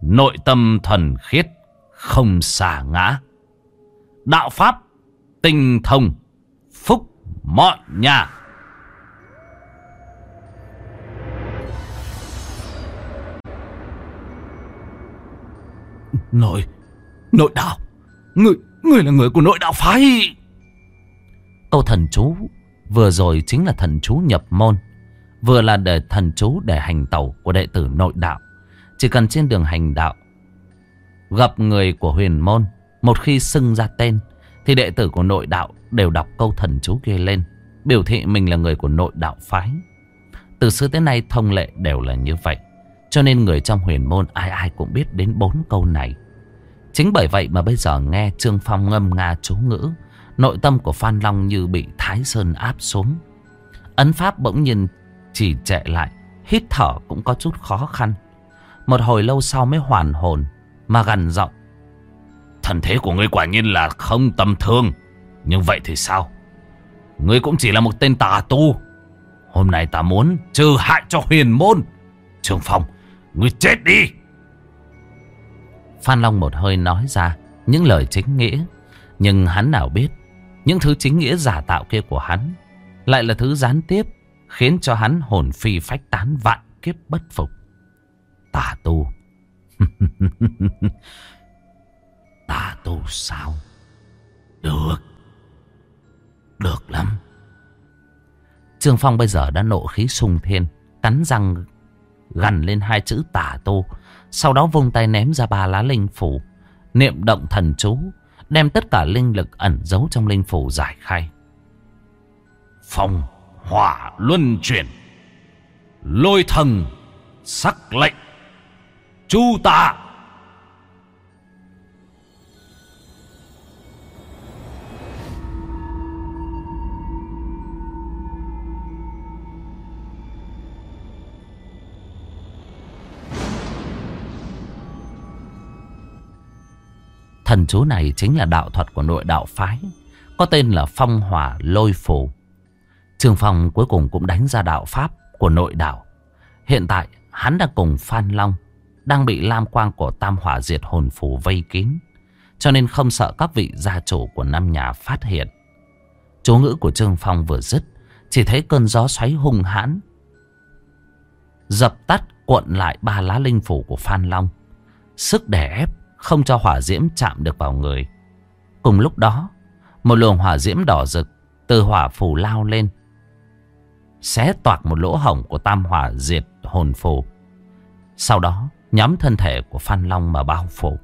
nội tâm thuần khiết, không xả ngã. Đạo pháp, tinh thông, phúc mọi nhà. Nội, nội đạo, người, người là người của nội đạo phái. Câu thần chú vừa rồi chính là thần chú nhập môn, vừa là để thần chú để hành tẩu của đệ tử nội đạo. Chỉ cần trên đường hành đạo gặp người của huyền môn, một khi xưng ra tên thì đệ tử của nội đạo đều đọc câu thần chú kia lên, biểu thị mình là người của nội đạo phái. Từ xưa tới nay thông lệ đều là như vậy. Cho nên người trong huyền môn ai ai cũng biết đến bốn câu này. Chính bởi vậy mà bây giờ nghe Trương Phong ngâm nga chú ngữ, nội tâm của Phan Long như bị Thái Sơn áp xuống. Ấn pháp bỗng nhiên chỉ trệ lại, hít thở cũng có chút khó khăn. Một hồi lâu sau mới hoàn hồn, mà gần giọng. Thần thế của ngươi quả nhiên là không tầm thường. Nhưng vậy thì sao? Ngươi cũng chỉ là một tên tà tu. Hôm nay ta muốn trừ hại cho huyền môn. trương Phong, ngươi chết đi. Phan Long một hơi nói ra những lời chính nghĩa. Nhưng hắn nào biết, những thứ chính nghĩa giả tạo kia của hắn lại là thứ gián tiếp khiến cho hắn hồn phi phách tán vạn kiếp bất phục. Tà tu. Tà tu sao? Được. Được lắm. Trương Phong bây giờ đã nộ khí sung thiên. Cắn răng gằn lên hai chữ tả tu. Sau đó vung tay ném ra ba lá linh phủ. Niệm động thần chú. Đem tất cả linh lực ẩn giấu trong linh phủ giải khai. Phong hỏa luân chuyển. Lôi thần sắc lệnh. Chu tạ. Thần chú này chính là đạo thuật của nội đạo phái. Có tên là phong hỏa lôi phù. Trương Phong cuối cùng cũng đánh ra đạo pháp của nội đạo. Hiện tại, hắn đã cùng Phan Long, đang bị lam quang của tam hỏa diệt hồn phù vây kín. Cho nên không sợ các vị gia chủ của năm nhà phát hiện. Chú ngữ của Trương Phong vừa dứt. Chỉ thấy cơn gió xoáy hung hãn. Dập tắt cuộn lại ba lá linh phủ của Phan Long. Sức đè ép không cho hỏa diễm chạm được vào người. Cùng lúc đó, một luồng hỏa diễm đỏ rực từ hỏa phù lao lên. Xé toạc một lỗ hổng của tam hỏa diệt hồn phù. Sau đó, nhắm thân thể của Phan Long mà bao phủ.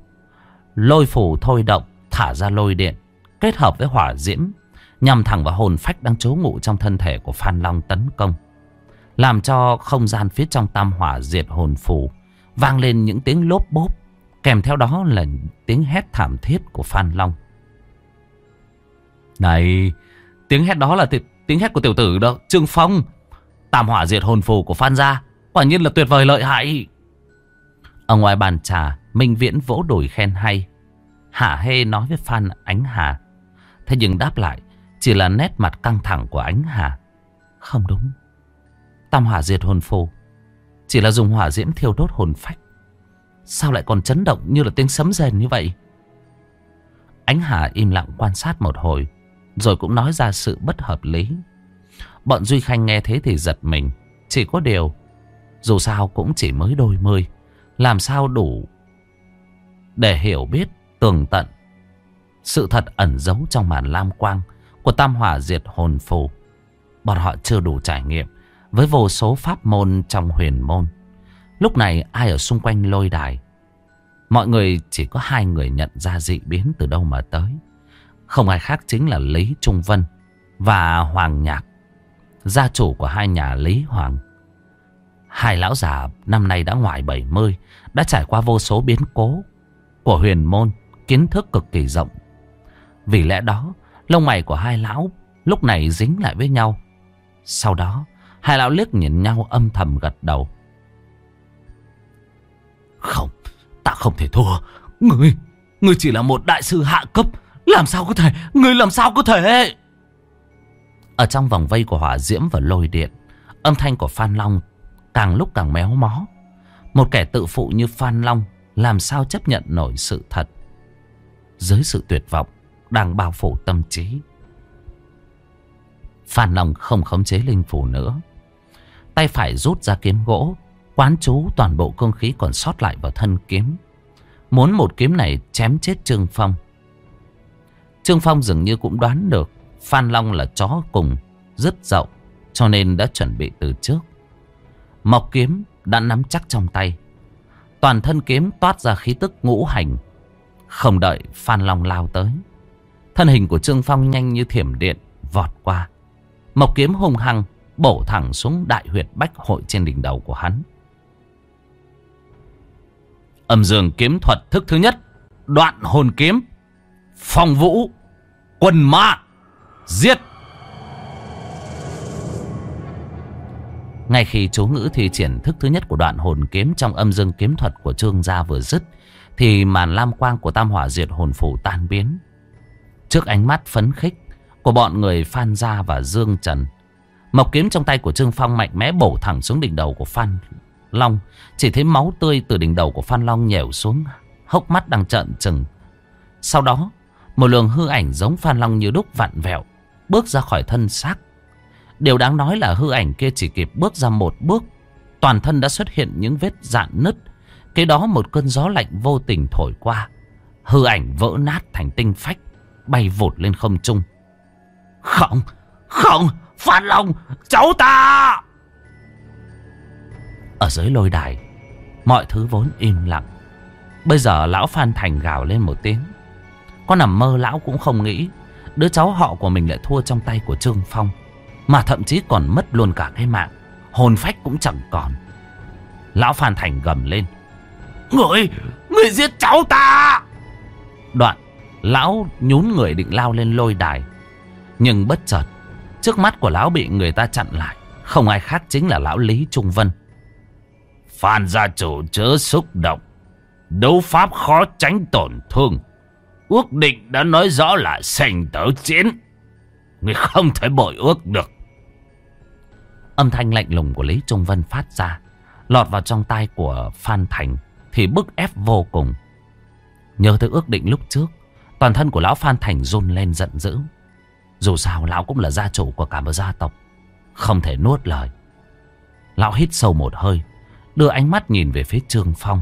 Lôi phù thôi động, thả ra lôi điện, kết hợp với hỏa diễm, nhằm thẳng vào hồn phách đang trú ngụ trong thân thể của Phan Long tấn công. Làm cho không gian phía trong tam hỏa diệt hồn phù vang lên những tiếng lốp bốp Kèm theo đó là tiếng hét thảm thiết của Phan Long. Này, tiếng hét đó là tiếng hét của tiểu tử đó, Trương Phong. Tạm hỏa diệt hồn phù của Phan gia, quả nhiên là tuyệt vời lợi hại. Ở ngoài bàn trà, Minh Viễn vỗ đùi khen hay. Hạ Hê nói với Phan Ánh Hà. Thế nhưng đáp lại chỉ là nét mặt căng thẳng của Ánh Hà. Không đúng. Tam hỏa diệt hồn phù chỉ là dùng hỏa diễm thiêu đốt hồn phách. Sao lại còn chấn động như là tiếng sấm rền như vậy? Ánh Hà im lặng quan sát một hồi. Rồi cũng nói ra sự bất hợp lý. Bọn Duy Khanh nghe thế thì giật mình. Chỉ có điều. Dù sao cũng chỉ mới đôi mươi. Làm sao đủ để hiểu biết, tường tận Sự thật ẩn giấu trong màn lam quang Của tam hỏa diệt hồn phù Bọn họ chưa đủ trải nghiệm Với vô số pháp môn trong huyền môn Lúc này ai ở xung quanh lôi đài? Mọi người chỉ có hai người nhận ra dị biến từ đâu mà tới. Không ai khác chính là Lý Trung Vân Và Hoàng Nhạc, Gia chủ của hai nhà Lý Hoàng. Hai lão già năm nay đã ngoài 70 Đã trải qua vô số biến cố Của huyền môn, Kiến thức cực kỳ rộng. Vì lẽ đó, Lông mày của hai lão lúc này dính lại với nhau. Sau đó, Hai lão liếc nhìn nhau âm thầm gật đầu. Không Ta không thể thua. Ngươi, ngươi chỉ là một đại sư hạ cấp. Làm sao có thể? Ngươi làm sao có thể? Ở trong vòng vây của hỏa diễm và lôi điện Âm thanh của Phan Long Càng lúc càng méo mó. Một kẻ tự phụ như Phan Long Làm sao chấp nhận nổi sự thật? Dưới sự tuyệt vọng Đang bao phủ tâm trí. Phan Long không khống chế linh phủ nữa. Tay phải rút ra kiếm gỗ Quán chú toàn bộ cương khí còn sót lại vào thân kiếm. Muốn một kiếm này chém chết Trương Phong. Trương Phong dường như cũng đoán được Phan Long là chó cùng Rất rộng, Cho nên đã chuẩn bị từ trước. Mộc kiếm đã nắm chắc trong tay. Toàn thân kiếm toát ra khí tức ngũ hành. Không đợi Phan Long lao tới, Thân hình của Trương Phong nhanh như thiểm điện Vọt qua. Mộc kiếm hung hăng Bổ thẳng xuống đại huyệt bách hội trên đỉnh đầu của hắn. Âm dương kiếm thuật thức thứ nhất, Đoạn hồn kiếm, Phong vũ, Quân ma, Giết. Ngay khi chú ngữ thi triển thức thứ nhất của đoạn hồn kiếm Trong âm dương kiếm thuật của trương gia vừa dứt, Thì màn lam quang của tam hỏa diệt hồn phủ tan biến. Trước ánh mắt phấn khích Của bọn người Phan Gia và Dương Trần, Mộc kiếm trong tay của Trương Phong mạnh mẽ bổ thẳng xuống đỉnh đầu của Phan Long, Chỉ thấy máu tươi từ đỉnh đầu của Phan Long nhèo xuống, Hốc mắt đang trợn trừng. Sau đó, Một luồng hư ảnh giống Phan Long như đúc vặn vẹo, Bước ra khỏi thân xác. Điều đáng nói là hư ảnh kia chỉ kịp bước ra một bước, Toàn thân đã xuất hiện những vết dạn nứt. Kế đó một cơn gió lạnh vô tình thổi qua, Hư ảnh vỡ nát thành tinh phách, Bay vụt lên không trung. Không Không, Phan Long, Cháu ta! Ở dưới lôi đài. Mọi thứ vốn im lặng. Bây giờ lão Phan Thành gào lên một tiếng. Có nằm mơ lão cũng không nghĩ Đứa cháu họ của mình lại thua trong tay của Trương Phong Mà thậm chí còn mất luôn cả cái mạng. Hồn phách cũng chẳng còn. Lão Phan Thành gầm lên. Người, người giết cháu ta! Đoạn Lão nhún người định lao lên lôi đài. Nhưng bất chợt Trước mắt của lão bị người ta chặn lại. Không ai khác chính là lão Lý Trung Vân. Phan gia chủ chớ xúc động. Đấu pháp khó tránh tổn thương. Ước định đã nói rõ là sành tớ chiến. Người không thể bội ước được. Âm thanh lạnh lùng của Lý Trung Vân phát ra, Lọt vào trong tai của Phan Thành Thì bức ép vô cùng. Nhớ tới ước định lúc trước, Toàn thân của lão Phan Thành run lên giận dữ. Dù sao, lão cũng là gia chủ của cả một gia tộc, Không thể nuốt lời. Lão hít sâu một hơi Đưa ánh mắt nhìn về phía Trương Phong.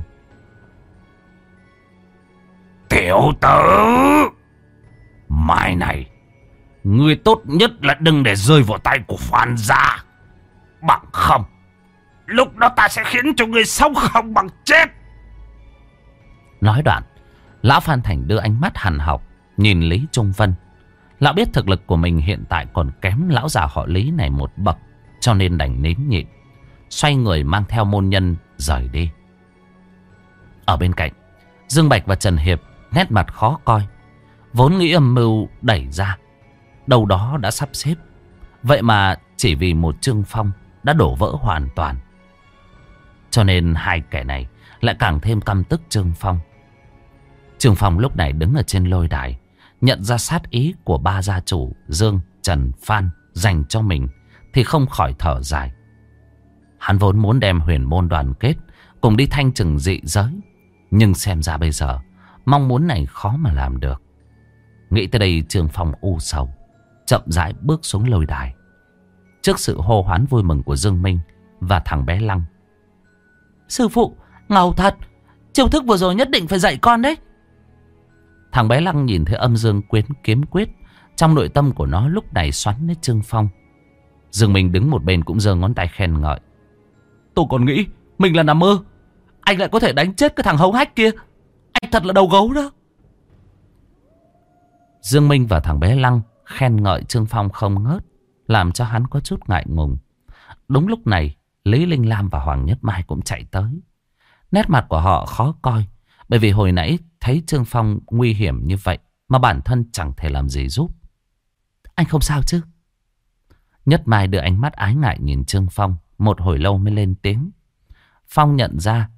Tiểu tử, Mai này, Người tốt nhất là đừng để rơi vào tay của Phan gia. Bằng không, Lúc đó ta sẽ khiến cho người sống không bằng chết. Nói đoạn, Lão Phan Thành đưa ánh mắt hàn học, Nhìn Lý Trung Vân. Lão biết thực lực của mình hiện tại còn kém lão già họ Lý này một bậc, Cho nên đành nín nhịn. Xoay người mang theo môn nhân rời đi. Ở bên cạnh Dương Bạch và Trần Hiệp Nét mặt khó coi Vốn nghĩ âm mưu đẩy ra Đâu đó đã sắp xếp. Vậy mà chỉ vì một trương phong Đã đổ vỡ hoàn toàn. Cho nên hai kẻ này Lại càng thêm căm tức Trương Phong. Trương Phong lúc này đứng ở trên lôi đài Nhận ra sát ý của ba gia chủ Dương, Trần, Phan Dành cho mình Thì không khỏi thở dài. Hắn vốn muốn đem huyền môn đoàn kết Cùng đi thanh trừng dị giới Nhưng xem ra bây giờ Mong muốn này khó mà làm được Nghĩ tới đây Trương Phong u sầu Chậm rãi bước xuống lôi đài Trước sự hô hoán vui mừng của Dương Minh Và thằng bé Lăng Sư phụ, ngầu thật Chiêu thức vừa rồi nhất định phải dạy con đấy Thằng bé Lăng nhìn thấy âm dương quyến kiếm quyết. Trong nội tâm của nó lúc này xoắn đến Trương Phong. Dương Minh đứng một bên cũng giơ ngón tay khen ngợi. Tôi còn nghĩ mình là nằm mơ. Anh lại có thể đánh chết cái thằng hấu hách kia. Anh thật là đầu gấu đó. Dương Minh và thằng bé Lăng khen ngợi Trương Phong không ngớt. Làm cho hắn có chút ngại ngùng. Đúng lúc này, Lý Linh Lam và Hoàng Nhất Mai cũng chạy tới. Nét mặt của họ khó coi. Bởi vì hồi nãy thấy Trương Phong nguy hiểm như vậy mà bản thân chẳng thể làm gì giúp. Anh không sao chứ? Nhất Mai đưa ánh mắt ái ngại nhìn Trương Phong. Một hồi lâu mới lên tiếng. Phong nhận ra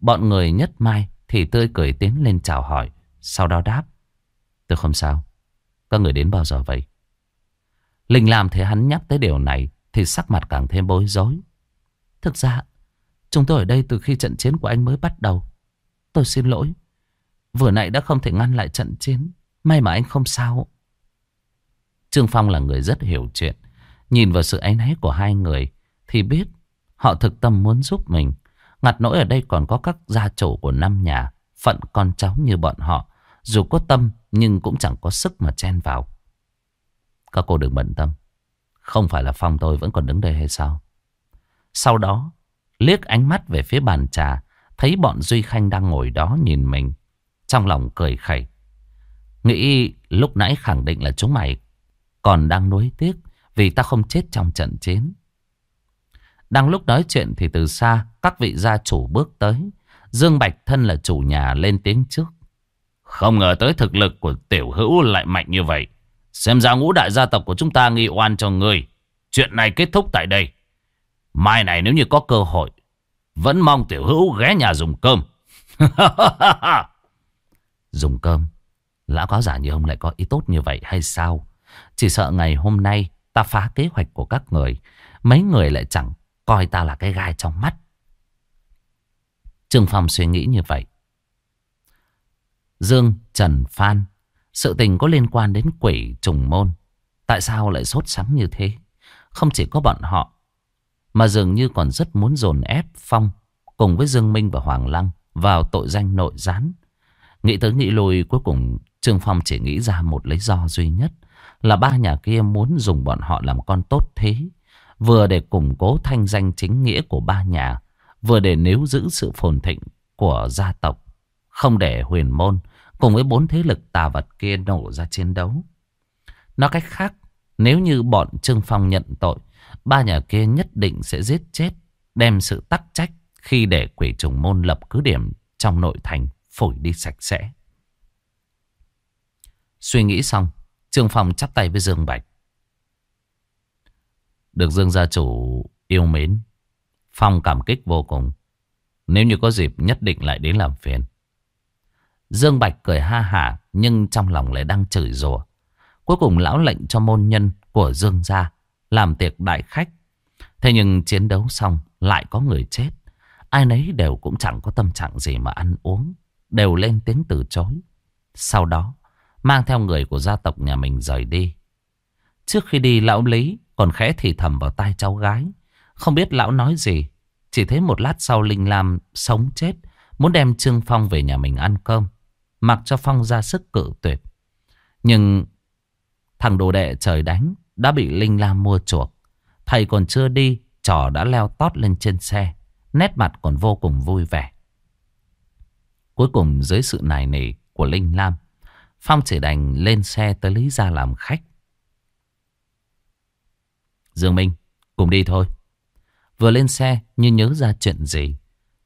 bọn người Nhất Mai thì tươi cười tiến lên chào hỏi. Sau đó đáp. Tôi không sao. Các người đến bao giờ vậy? Linh làm thấy hắn nhắc tới điều này thì sắc mặt càng thêm bối rối. Thực ra, chúng tôi ở đây từ khi trận chiến của anh mới bắt đầu. Tôi xin lỗi. Vừa nãy đã không thể ngăn lại trận chiến. May mà anh không sao. Trương Phong là người rất hiểu chuyện. Nhìn vào sự áy náy của hai người thì biết họ thực tâm muốn giúp mình. Ngặt nỗi ở đây còn có các gia chủ của năm nhà, phận con cháu như bọn họ. Dù có tâm nhưng cũng chẳng có sức mà chen vào. Các cô đừng bận tâm. Không phải là Phong tôi vẫn còn đứng đây hay sao? Sau đó, liếc ánh mắt về phía bàn trà, thấy bọn Duy Khanh đang ngồi đó nhìn mình. Trong lòng cười khẩy. Nghĩ lúc nãy khẳng định là chúng mày còn đang nuối tiếc vì ta không chết trong trận chiến. Đang lúc nói chuyện thì từ xa các vị gia chủ bước tới. Dương Bạch thân là chủ nhà lên tiếng trước. Không ngờ tới thực lực của tiểu hữu lại mạnh như vậy. Xem ra ngũ đại gia tộc của chúng ta nghi oan cho người. Chuyện này kết thúc tại đây. Mai này nếu như có cơ hội, vẫn mong tiểu hữu ghé nhà dùng cơm. dùng cơm? Lão có giả như ông lại có ý tốt như vậy hay sao? Chỉ sợ ngày hôm nay ta phá kế hoạch của các người. Mấy người lại chẳng coi ta là cái gai trong mắt. Trương Phong suy nghĩ như vậy. Dương, Trần, Phan, sự tình có liên quan đến quỷ trùng môn. Tại sao lại sốt sắng như thế? Không chỉ có bọn họ, mà dường như còn rất muốn dồn ép Phong cùng với Dương Minh và Hoàng Lăng vào tội danh nội gián. Nghĩ tới nghĩ lùi, cuối cùng Trương Phong chỉ nghĩ ra một lý do duy nhất là ba nhà kia muốn dùng bọn họ làm con tốt thế. Vừa để củng cố thanh danh chính nghĩa của ba nhà, vừa để níu giữ sự phồn thịnh của gia tộc. Không để huyền môn cùng với bốn thế lực tà vật kia nổ ra chiến đấu. Nói cách khác, nếu như bọn Trương Phong nhận tội, ba nhà kia nhất định sẽ giết chết, đem sự tắc trách khi để quỷ trùng môn lập cứ điểm trong nội thành phổi đi sạch sẽ. Suy nghĩ xong, Trương Phong chắp tay với Dương Bạch. Được Dương gia chủ yêu mến, Phong cảm kích vô cùng. Nếu như có dịp nhất định lại đến làm phiền. Dương Bạch cười ha hả nhưng trong lòng lại đang chửi rủa. Cuối cùng lão lệnh cho môn nhân của Dương gia làm tiệc đại khách. Thế nhưng chiến đấu xong lại có người chết. Ai nấy đều cũng chẳng có tâm trạng gì mà ăn uống. Đều lên tiếng từ chối. Sau đó mang theo người của gia tộc nhà mình rời đi. Trước khi đi lão Lý còn khẽ thì thầm vào tai cháu gái. Không biết lão nói gì. Chỉ thấy một lát sau Linh Lam sống chết. Muốn đem Trương Phong về nhà mình ăn cơm. Mặc cho Phong ra sức cự tuyệt. Nhưng thằng đồ đệ trời đánh đã bị Linh Lam mua chuộc. Thầy còn chưa đi, trò đã leo tót lên trên xe. Nét mặt còn vô cùng vui vẻ. Cuối cùng dưới sự nài nỉ của Linh Lam, Phong chỉ đành lên xe tới Lý Gia làm khách. Dương Minh, cùng đi thôi. Vừa lên xe như nhớ ra chuyện gì.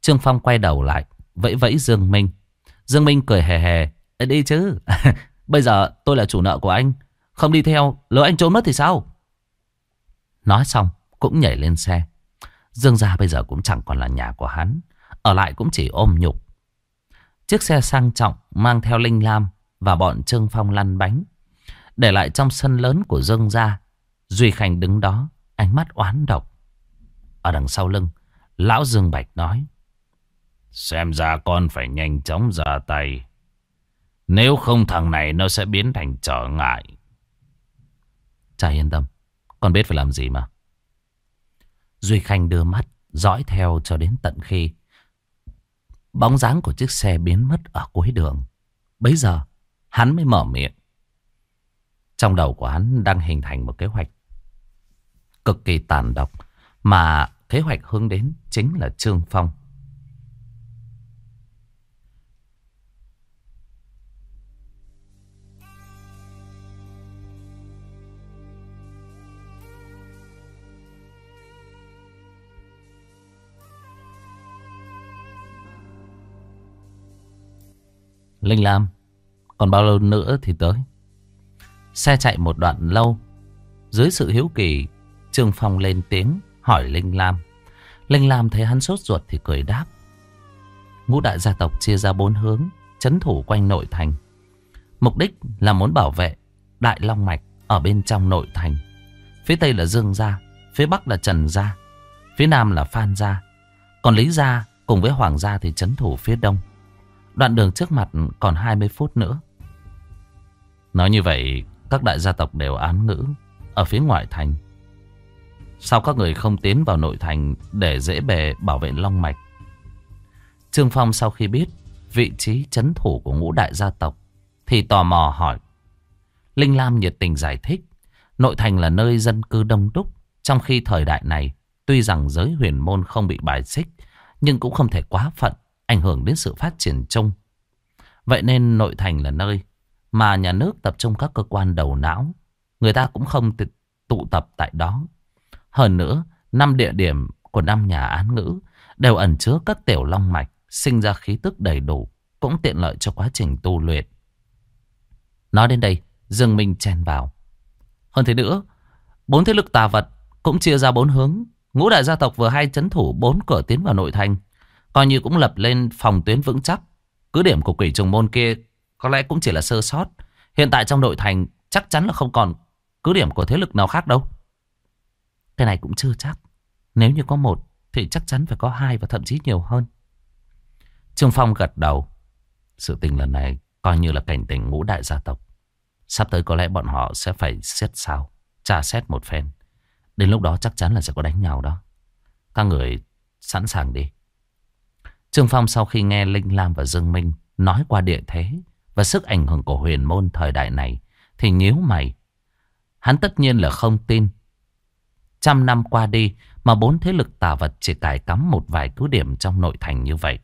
Trương Phong quay đầu lại, vẫy vẫy Dương Minh. Dương Minh cười hề hề. Đi chứ. Bây giờ tôi là chủ nợ của anh. Không đi theo, lỡ anh trốn mất thì sao? Nói xong, cũng nhảy lên xe. Dương gia bây giờ cũng chẳng còn là nhà của hắn. Ở lại cũng chỉ ôm nhục. Chiếc xe sang trọng mang theo Linh Lam và bọn Trương Phong lăn bánh. Để lại trong sân lớn của Dương gia. Duy Khanh đứng đó, ánh mắt oán độc. Ở đằng sau lưng, Lão Dương Bạch nói. Xem ra con phải nhanh chóng ra tay. Nếu không thằng này nó sẽ biến thành trở ngại. Cha yên tâm. Con biết phải làm gì mà. Duy Khanh đưa mắt dõi theo cho đến tận khi bóng dáng của chiếc xe biến mất ở cuối đường. Bấy giờ Hắn mới mở miệng. Trong đầu của hắn đang hình thành một kế hoạch cực kỳ tàn độc. Mà kế hoạch hướng đến chính là Trương Phong. Linh Lam, Còn bao lâu nữa thì tới Xe chạy một đoạn lâu, Dưới sự hiếu kỳ Trương Phong lên tiếng hỏi Linh Lam. Linh Lam thấy hắn sốt ruột thì cười đáp. Ngũ đại gia tộc chia ra bốn hướng Chấn thủ quanh nội thành. Mục đích là muốn bảo vệ Đại Long Mạch ở bên trong nội thành. Phía Tây là Dương Gia Phía Bắc là Trần Gia Phía Nam là Phan Gia. Còn Lý Gia cùng với Hoàng Gia thì chấn thủ phía Đông. Đoạn đường trước mặt còn 20 phút nữa. Nói như vậy, các đại gia tộc đều án ngữ ở phía ngoại thành. Sao các người không tiến vào nội thành để dễ bề bảo vệ Long Mạch? Trương Phong sau khi biết vị trí chấn thủ của ngũ đại gia tộc thì tò mò hỏi. Linh Lam nhiệt tình giải thích, nội thành là nơi dân cư đông đúc. Trong khi thời đại này, tuy rằng giới huyền môn không bị bài xích, nhưng cũng không thể quá phận ảnh hưởng đến sự phát triển chung. Vậy nên nội thành là nơi mà nhà nước tập trung các cơ quan đầu não. Người ta cũng không tụ tập tại đó. Hơn nữa, năm địa điểm của năm nhà án ngữ đều ẩn chứa các tiểu long mạch sinh ra khí tức đầy đủ, cũng tiện lợi cho quá trình tu luyện. Nói đến đây, Dương Minh chen vào. Hơn thế nữa, bốn thế lực tà vật cũng chia ra bốn hướng. Ngũ đại gia tộc vừa hay chấn thủ bốn cửa tiến vào nội thành. Coi như cũng lập lên phòng tuyến vững chắc. Cứ điểm của quỷ trùng môn kia có lẽ cũng chỉ là sơ sót. Hiện tại trong nội thành chắc chắn là không còn cứ điểm của thế lực nào khác đâu. Cái này cũng chưa chắc. Nếu như có một thì chắc chắn phải có hai và thậm chí nhiều hơn. Trương Phong gật đầu. Sự tình lần này coi như là cảnh tình ngũ đại gia tộc. Sắp tới có lẽ bọn họ sẽ phải xét sao, tra xét một phen. Đến lúc đó chắc chắn là sẽ có đánh nhau đó. Các người sẵn sàng đi. Trương Phong sau khi nghe Linh Lam và Dương Minh nói qua địa thế và sức ảnh hưởng của huyền môn thời đại này thì nhíu mày. Hắn tất nhiên là không tin. Trăm năm qua đi mà bốn thế lực tà vật chỉ cài cắm một vài cứ điểm trong nội thành như vậy.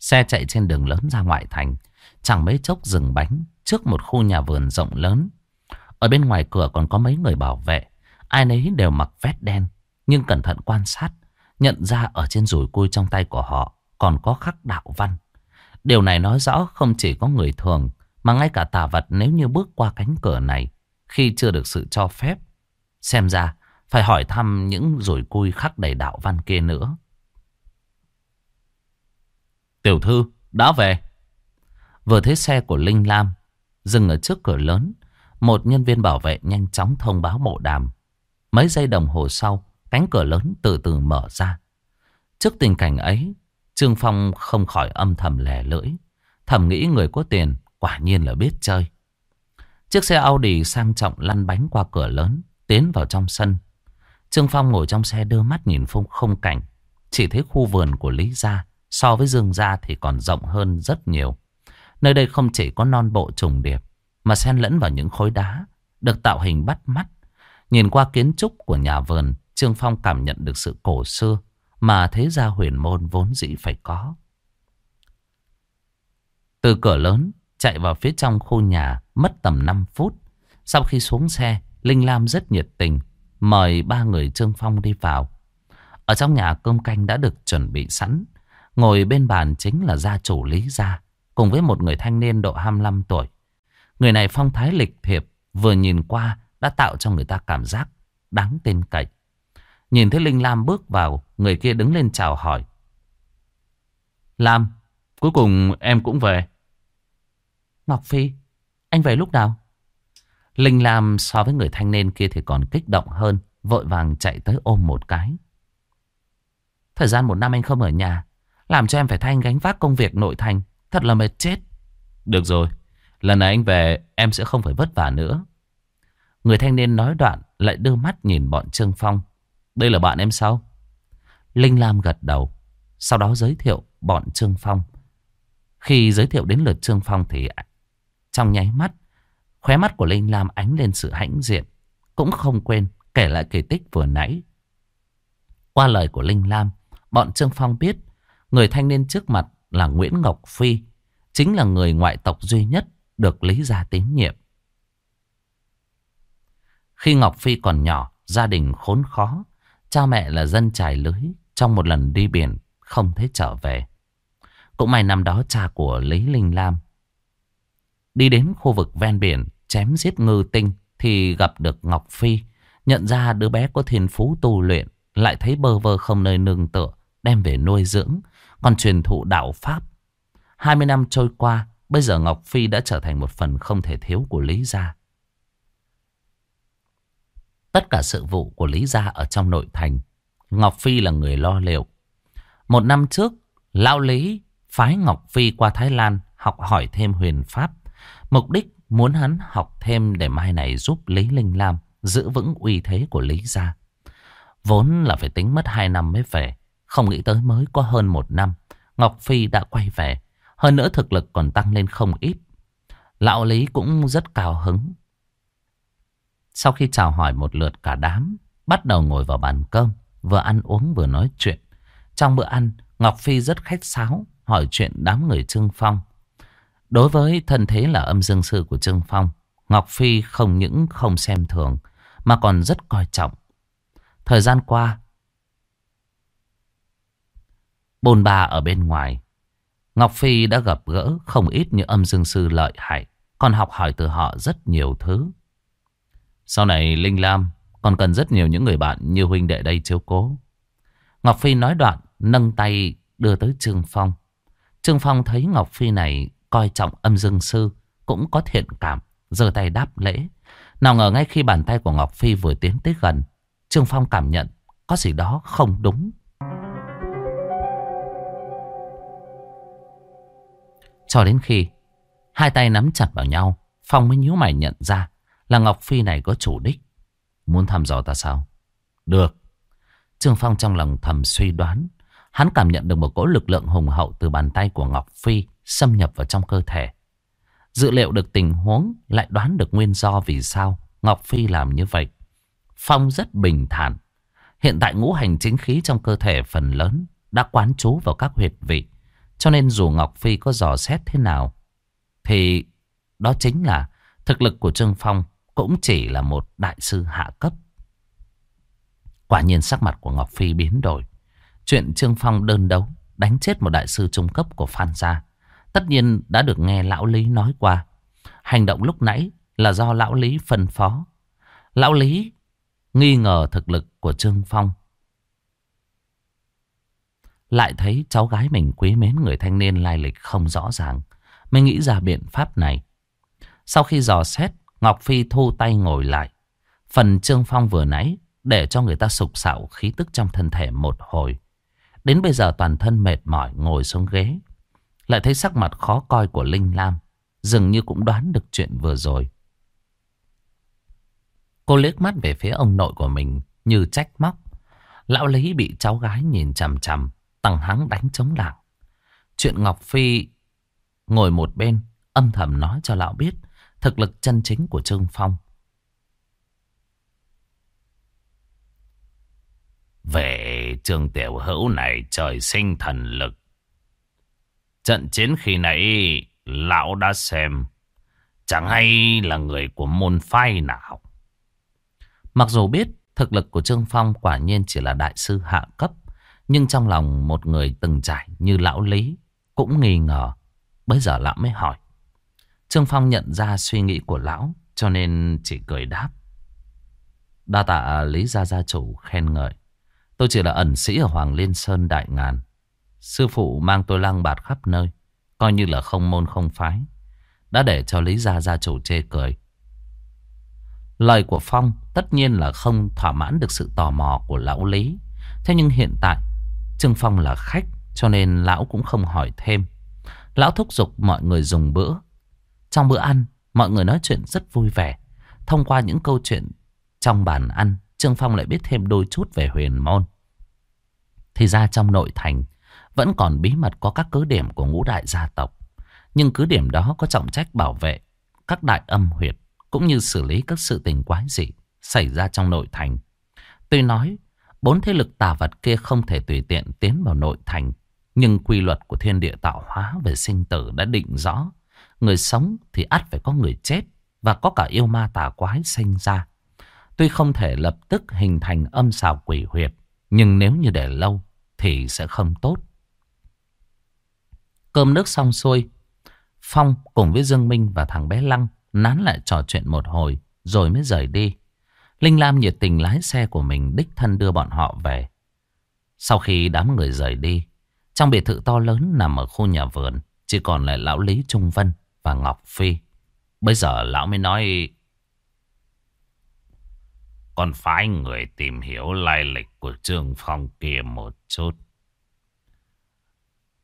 Xe chạy trên đường lớn ra ngoại thành, chẳng mấy chốc dừng bánh trước một khu nhà vườn rộng lớn. Ở bên ngoài cửa còn có mấy người bảo vệ, ai nấy đều mặc vest đen, nhưng cẩn thận quan sát Nhận ra ở trên rủi cui trong tay của họ còn có khắc đạo văn. Điều này nói rõ không chỉ có người thường mà ngay cả tà vật nếu như bước qua cánh cửa này khi chưa được sự cho phép. Xem ra phải hỏi thăm những rủi cui khắc đầy đạo văn kia nữa. Tiểu thư đã về. Vừa thấy xe của Linh Lam dừng ở trước cửa lớn. Một nhân viên bảo vệ nhanh chóng thông báo bộ đàm. Mấy giây đồng hồ sau Cánh cửa lớn từ từ mở ra. Trước tình cảnh ấy, Trương Phong không khỏi âm thầm lẻ lưỡi. Thầm nghĩ người có tiền quả nhiên là biết chơi. Chiếc xe Audi sang trọng lăn bánh qua cửa lớn, tiến vào trong sân. Trương Phong ngồi trong xe đưa mắt nhìn phong không cảnh. Chỉ thấy khu vườn của Lý Gia so với Dương Gia thì còn rộng hơn rất nhiều. Nơi đây không chỉ có non bộ trùng điệp, mà xen lẫn vào những khối đá, được tạo hình bắt mắt. Nhìn qua kiến trúc của nhà vườn, Trương Phong cảm nhận được sự cổ xưa mà thế gia huyền môn vốn dĩ phải có. Từ cửa lớn chạy vào phía trong khu nhà mất tầm 5 phút. Sau khi xuống xe, Linh Lam rất nhiệt tình mời ba người Trương Phong đi vào. Ở trong nhà cơm canh đã được chuẩn bị sẵn. Ngồi bên bàn chính là gia chủ Lý Gia cùng với một người thanh niên độ 25 tuổi. Người này phong thái lịch thiệp vừa nhìn qua đã tạo cho người ta cảm giác đáng tin cậy. Nhìn thấy Linh Lam bước vào, người kia đứng lên chào hỏi. Lam, cuối cùng em cũng về. Ngọc Phi, anh về lúc nào? Linh Lam so với người thanh niên kia thì còn kích động hơn, vội vàng chạy tới ôm một cái. Thời gian một năm anh không ở nhà, làm cho em phải thay anh gánh vác công việc nội thành, thật là mệt chết. Được rồi, lần này anh về em sẽ không phải vất vả nữa. Người thanh niên nói đoạn lại đưa mắt nhìn bọn Trương Phong. Đây là bạn em sao? Linh Lam gật đầu. Sau đó giới thiệu bọn Trương Phong. Khi giới thiệu đến lượt Trương Phong thì Trong nháy mắt, khóe mắt của Linh Lam ánh lên sự hãnh diện. Cũng không quên kể lại kỳ tích vừa nãy. Qua lời của Linh Lam, bọn Trương Phong biết người thanh niên trước mặt là Nguyễn Ngọc Phi, chính là người ngoại tộc duy nhất được Lý Gia tín nhiệm. Khi Ngọc Phi còn nhỏ, gia đình khốn khó, cha mẹ là dân trải lưới, trong một lần đi biển không thấy trở về. Cũng may năm đó cha của Lý Linh Lam đi đến khu vực ven biển chém giết ngư tinh thì gặp được Ngọc Phi, nhận ra đứa bé có thiên phú tu luyện, lại thấy bơ vơ không nơi nương tựa, đem về nuôi dưỡng, còn truyền thụ đạo Pháp. 20 năm trôi qua, bây giờ Ngọc Phi đã trở thành một phần không thể thiếu của Lý Gia. Tất cả sự vụ của Lý Gia ở trong nội thành, Ngọc Phi là người lo liệu. Một năm trước, Lão Lý phái Ngọc Phi qua Thái Lan học hỏi thêm huyền Pháp. Mục đích muốn hắn học thêm để mai này giúp Lý Linh Lam giữ vững uy thế của Lý Gia. Vốn là phải tính mất hai năm mới về. Không nghĩ tới mới có hơn một năm. Ngọc Phi đã quay về. Hơn nữa thực lực còn tăng lên không ít. Lão Lý cũng rất cao hứng. Sau khi chào hỏi một lượt cả đám, bắt đầu ngồi vào bàn cơm, vừa ăn uống vừa nói chuyện. Trong bữa ăn, Ngọc Phi rất khách sáo, hỏi chuyện đám người Trương Phong. Đối với thân thế là âm dương sư của Trương Phong, Ngọc Phi không những không xem thường, mà còn rất coi trọng. Thời gian qua, bồn ba ở bên ngoài, Ngọc Phi đã gặp gỡ không ít những âm dương sư lợi hại, còn học hỏi từ họ rất nhiều thứ. Sau này Linh Lam còn cần rất nhiều những người bạn như huynh đệ đây chiếu cố. Ngọc Phi nói đoạn, nâng tay đưa tới Trương Phong. Trương Phong thấy Ngọc Phi này coi trọng âm dương sư, cũng có thiện cảm, giơ tay đáp lễ. Nào ngờ ngay khi bàn tay của Ngọc Phi vừa tiến tới gần, Trương Phong cảm nhận có gì đó không đúng. Cho đến khi hai tay nắm chặt vào nhau, Phong mới nhíu mày nhận ra là Ngọc Phi này có chủ đích. Muốn thăm dò ta sao? Được. Trương Phong trong lòng thầm suy đoán. Hắn cảm nhận được một cỗ lực lượng hùng hậu từ bàn tay của Ngọc Phi xâm nhập vào trong cơ thể. Dự liệu được tình huống lại đoán được nguyên do vì sao Ngọc Phi làm như vậy. Phong rất bình thản. Hiện tại ngũ hành chính khí trong cơ thể phần lớn đã quán trú vào các huyệt vị. Cho nên dù Ngọc Phi có dò xét thế nào, thì đó chính là thực lực của Trương Phong cũng chỉ là một đại sư hạ cấp. Quả nhiên sắc mặt của Ngọc Phi biến đổi. Chuyện Trương Phong đơn đấu đánh chết một đại sư trung cấp của Phan Gia. Tất nhiên đã được nghe Lão Lý nói qua. Hành động lúc nãy là do Lão Lý phân phó. Lão Lý nghi ngờ thực lực của Trương Phong. Lại thấy cháu gái mình quý mến người thanh niên lai lịch không rõ ràng. Mới nghĩ ra biện pháp này. Sau khi dò xét, Ngọc Phi thu tay ngồi lại. Phần Trương Phong vừa nãy để cho người ta sục sạo khí tức trong thân thể một hồi. Đến bây giờ toàn thân mệt mỏi ngồi xuống ghế. Lại thấy sắc mặt khó coi của Linh Lam. Dường như cũng đoán được chuyện vừa rồi. Cô liếc mắt về phía ông nội của mình như trách móc. Lão Lý bị cháu gái nhìn chằm chằm, tăng hắng đánh chống lảng. Chuyện Ngọc Phi ngồi một bên, âm thầm nói cho lão biết thực lực chân chính của Trương Phong. Về Trương Tiểu Hữu này trời sinh thần lực. Trận chiến khi nãy, lão đã xem. Chẳng hay là người của môn phái nào. Mặc dù biết thực lực của Trương Phong quả nhiên chỉ là đại sư hạ cấp. Nhưng trong lòng một người từng trải như lão Lý cũng nghi ngờ. Bây giờ lão mới hỏi. Trương Phong nhận ra suy nghĩ của lão, cho nên chỉ cười đáp. Đa tạ Lý Gia Gia Chủ khen ngợi. Tôi chỉ là ẩn sĩ ở Hoàng Liên Sơn Đại Ngàn. Sư phụ mang tôi lăng bạt khắp nơi, coi như là không môn không phái. Đã để cho Lý Gia Gia Chủ chê cười. Lời của Phong tất nhiên là không thỏa mãn được sự tò mò của lão Lý. Thế nhưng hiện tại, Trương Phong là khách cho nên lão cũng không hỏi thêm. Lão thúc giục mọi người dùng bữa trong bữa ăn, mọi người nói chuyện rất vui vẻ. Thông qua những câu chuyện trong bàn ăn, Trương Phong lại biết thêm đôi chút về huyền môn. Thì ra trong nội thành, vẫn còn bí mật có các cứ điểm của ngũ đại gia tộc. Nhưng cứ điểm đó có trọng trách bảo vệ các đại âm huyệt cũng như xử lý các sự tình quái dị xảy ra trong nội thành. Tuy nói bốn thế lực tà vật kia không thể tùy tiện tiến vào nội thành, nhưng quy luật của thiên địa tạo hóa về sinh tử đã định rõ. Người sống thì ắt phải có người chết và có cả yêu ma tà quái sinh ra. Tuy không thể lập tức hình thành âm xào quỷ huyệt, nhưng nếu như để lâu thì sẽ không tốt. Cơm nước xong xuôi, Phong cùng với Dương Minh và thằng bé Lăng nán lại trò chuyện một hồi rồi mới rời đi. Linh Lam nhiệt tình lái xe của mình đích thân đưa bọn họ về. Sau khi đám người rời đi, trong biệt thự to lớn nằm ở khu nhà vườn, chỉ còn lại lão Lý Trung Vân và Ngọc Phi. Bây giờ lão mới nói Còn phải người tìm hiểu lai lịch của Trương Phong kia một chút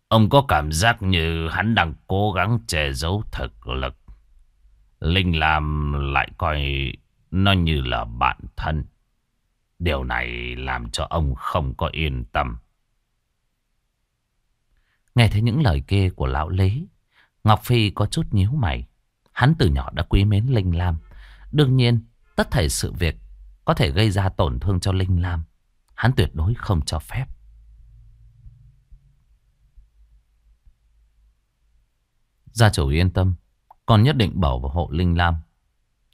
Ông có cảm giác như hắn đang cố gắng che giấu thực lực Linh Lam lại coi nó như là bạn thân Điều này làm cho ông không có yên tâm Nghe thấy những lời kia của lão Lý Ngọc Phi có chút nhíu mày Hắn từ nhỏ đã quý mến Linh Lam. Đương nhiên, tất thảy sự việc có thể gây ra tổn thương cho Linh Lam. Hắn tuyệt đối không cho phép. Gia chủ yên tâm, con nhất định bảo hộ Linh Lam,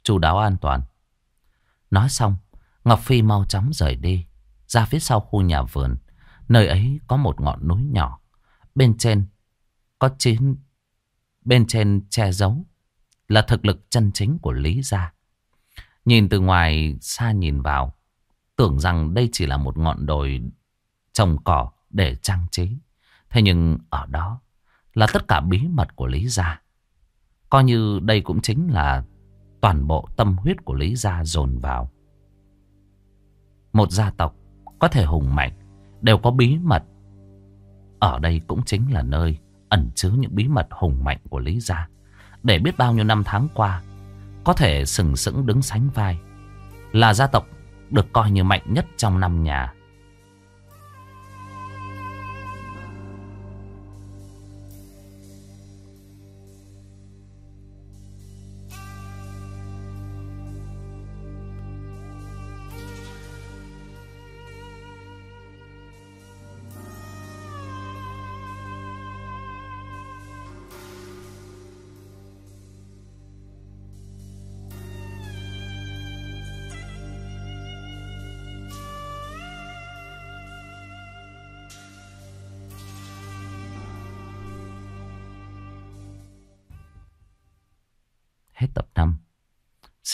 chu đáo an toàn. Nói xong, Ngọc Phi mau chóng rời đi, ra phía sau khu nhà vườn. Nơi ấy có một ngọn núi nhỏ, bên trên có chín bên trên che giấu là thực lực chân chính của Lý Gia. Nhìn từ ngoài xa nhìn vào, tưởng rằng đây chỉ là một ngọn đồi trồng cỏ để trang trí. Thế nhưng ở đó là tất cả bí mật của Lý Gia. Coi như đây cũng chính là toàn bộ tâm huyết của Lý Gia dồn vào. Một gia tộc có thể hùng mạnh, đều có bí mật. Ở đây cũng chính là nơi ẩn chứa những bí mật hùng mạnh của Lý Gia để biết bao nhiêu năm tháng qua có thể sừng sững đứng sánh vai là gia tộc được coi như mạnh nhất trong năm nhà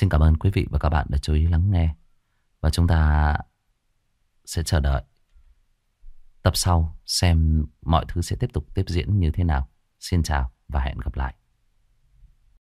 Xin cảm ơn quý vị và các bạn đã chú ý lắng nghe. Và chúng ta sẽ chờ đợi tập sau xem mọi thứ sẽ tiếp tục tiếp diễn như thế nào. Xin chào và hẹn gặp lại.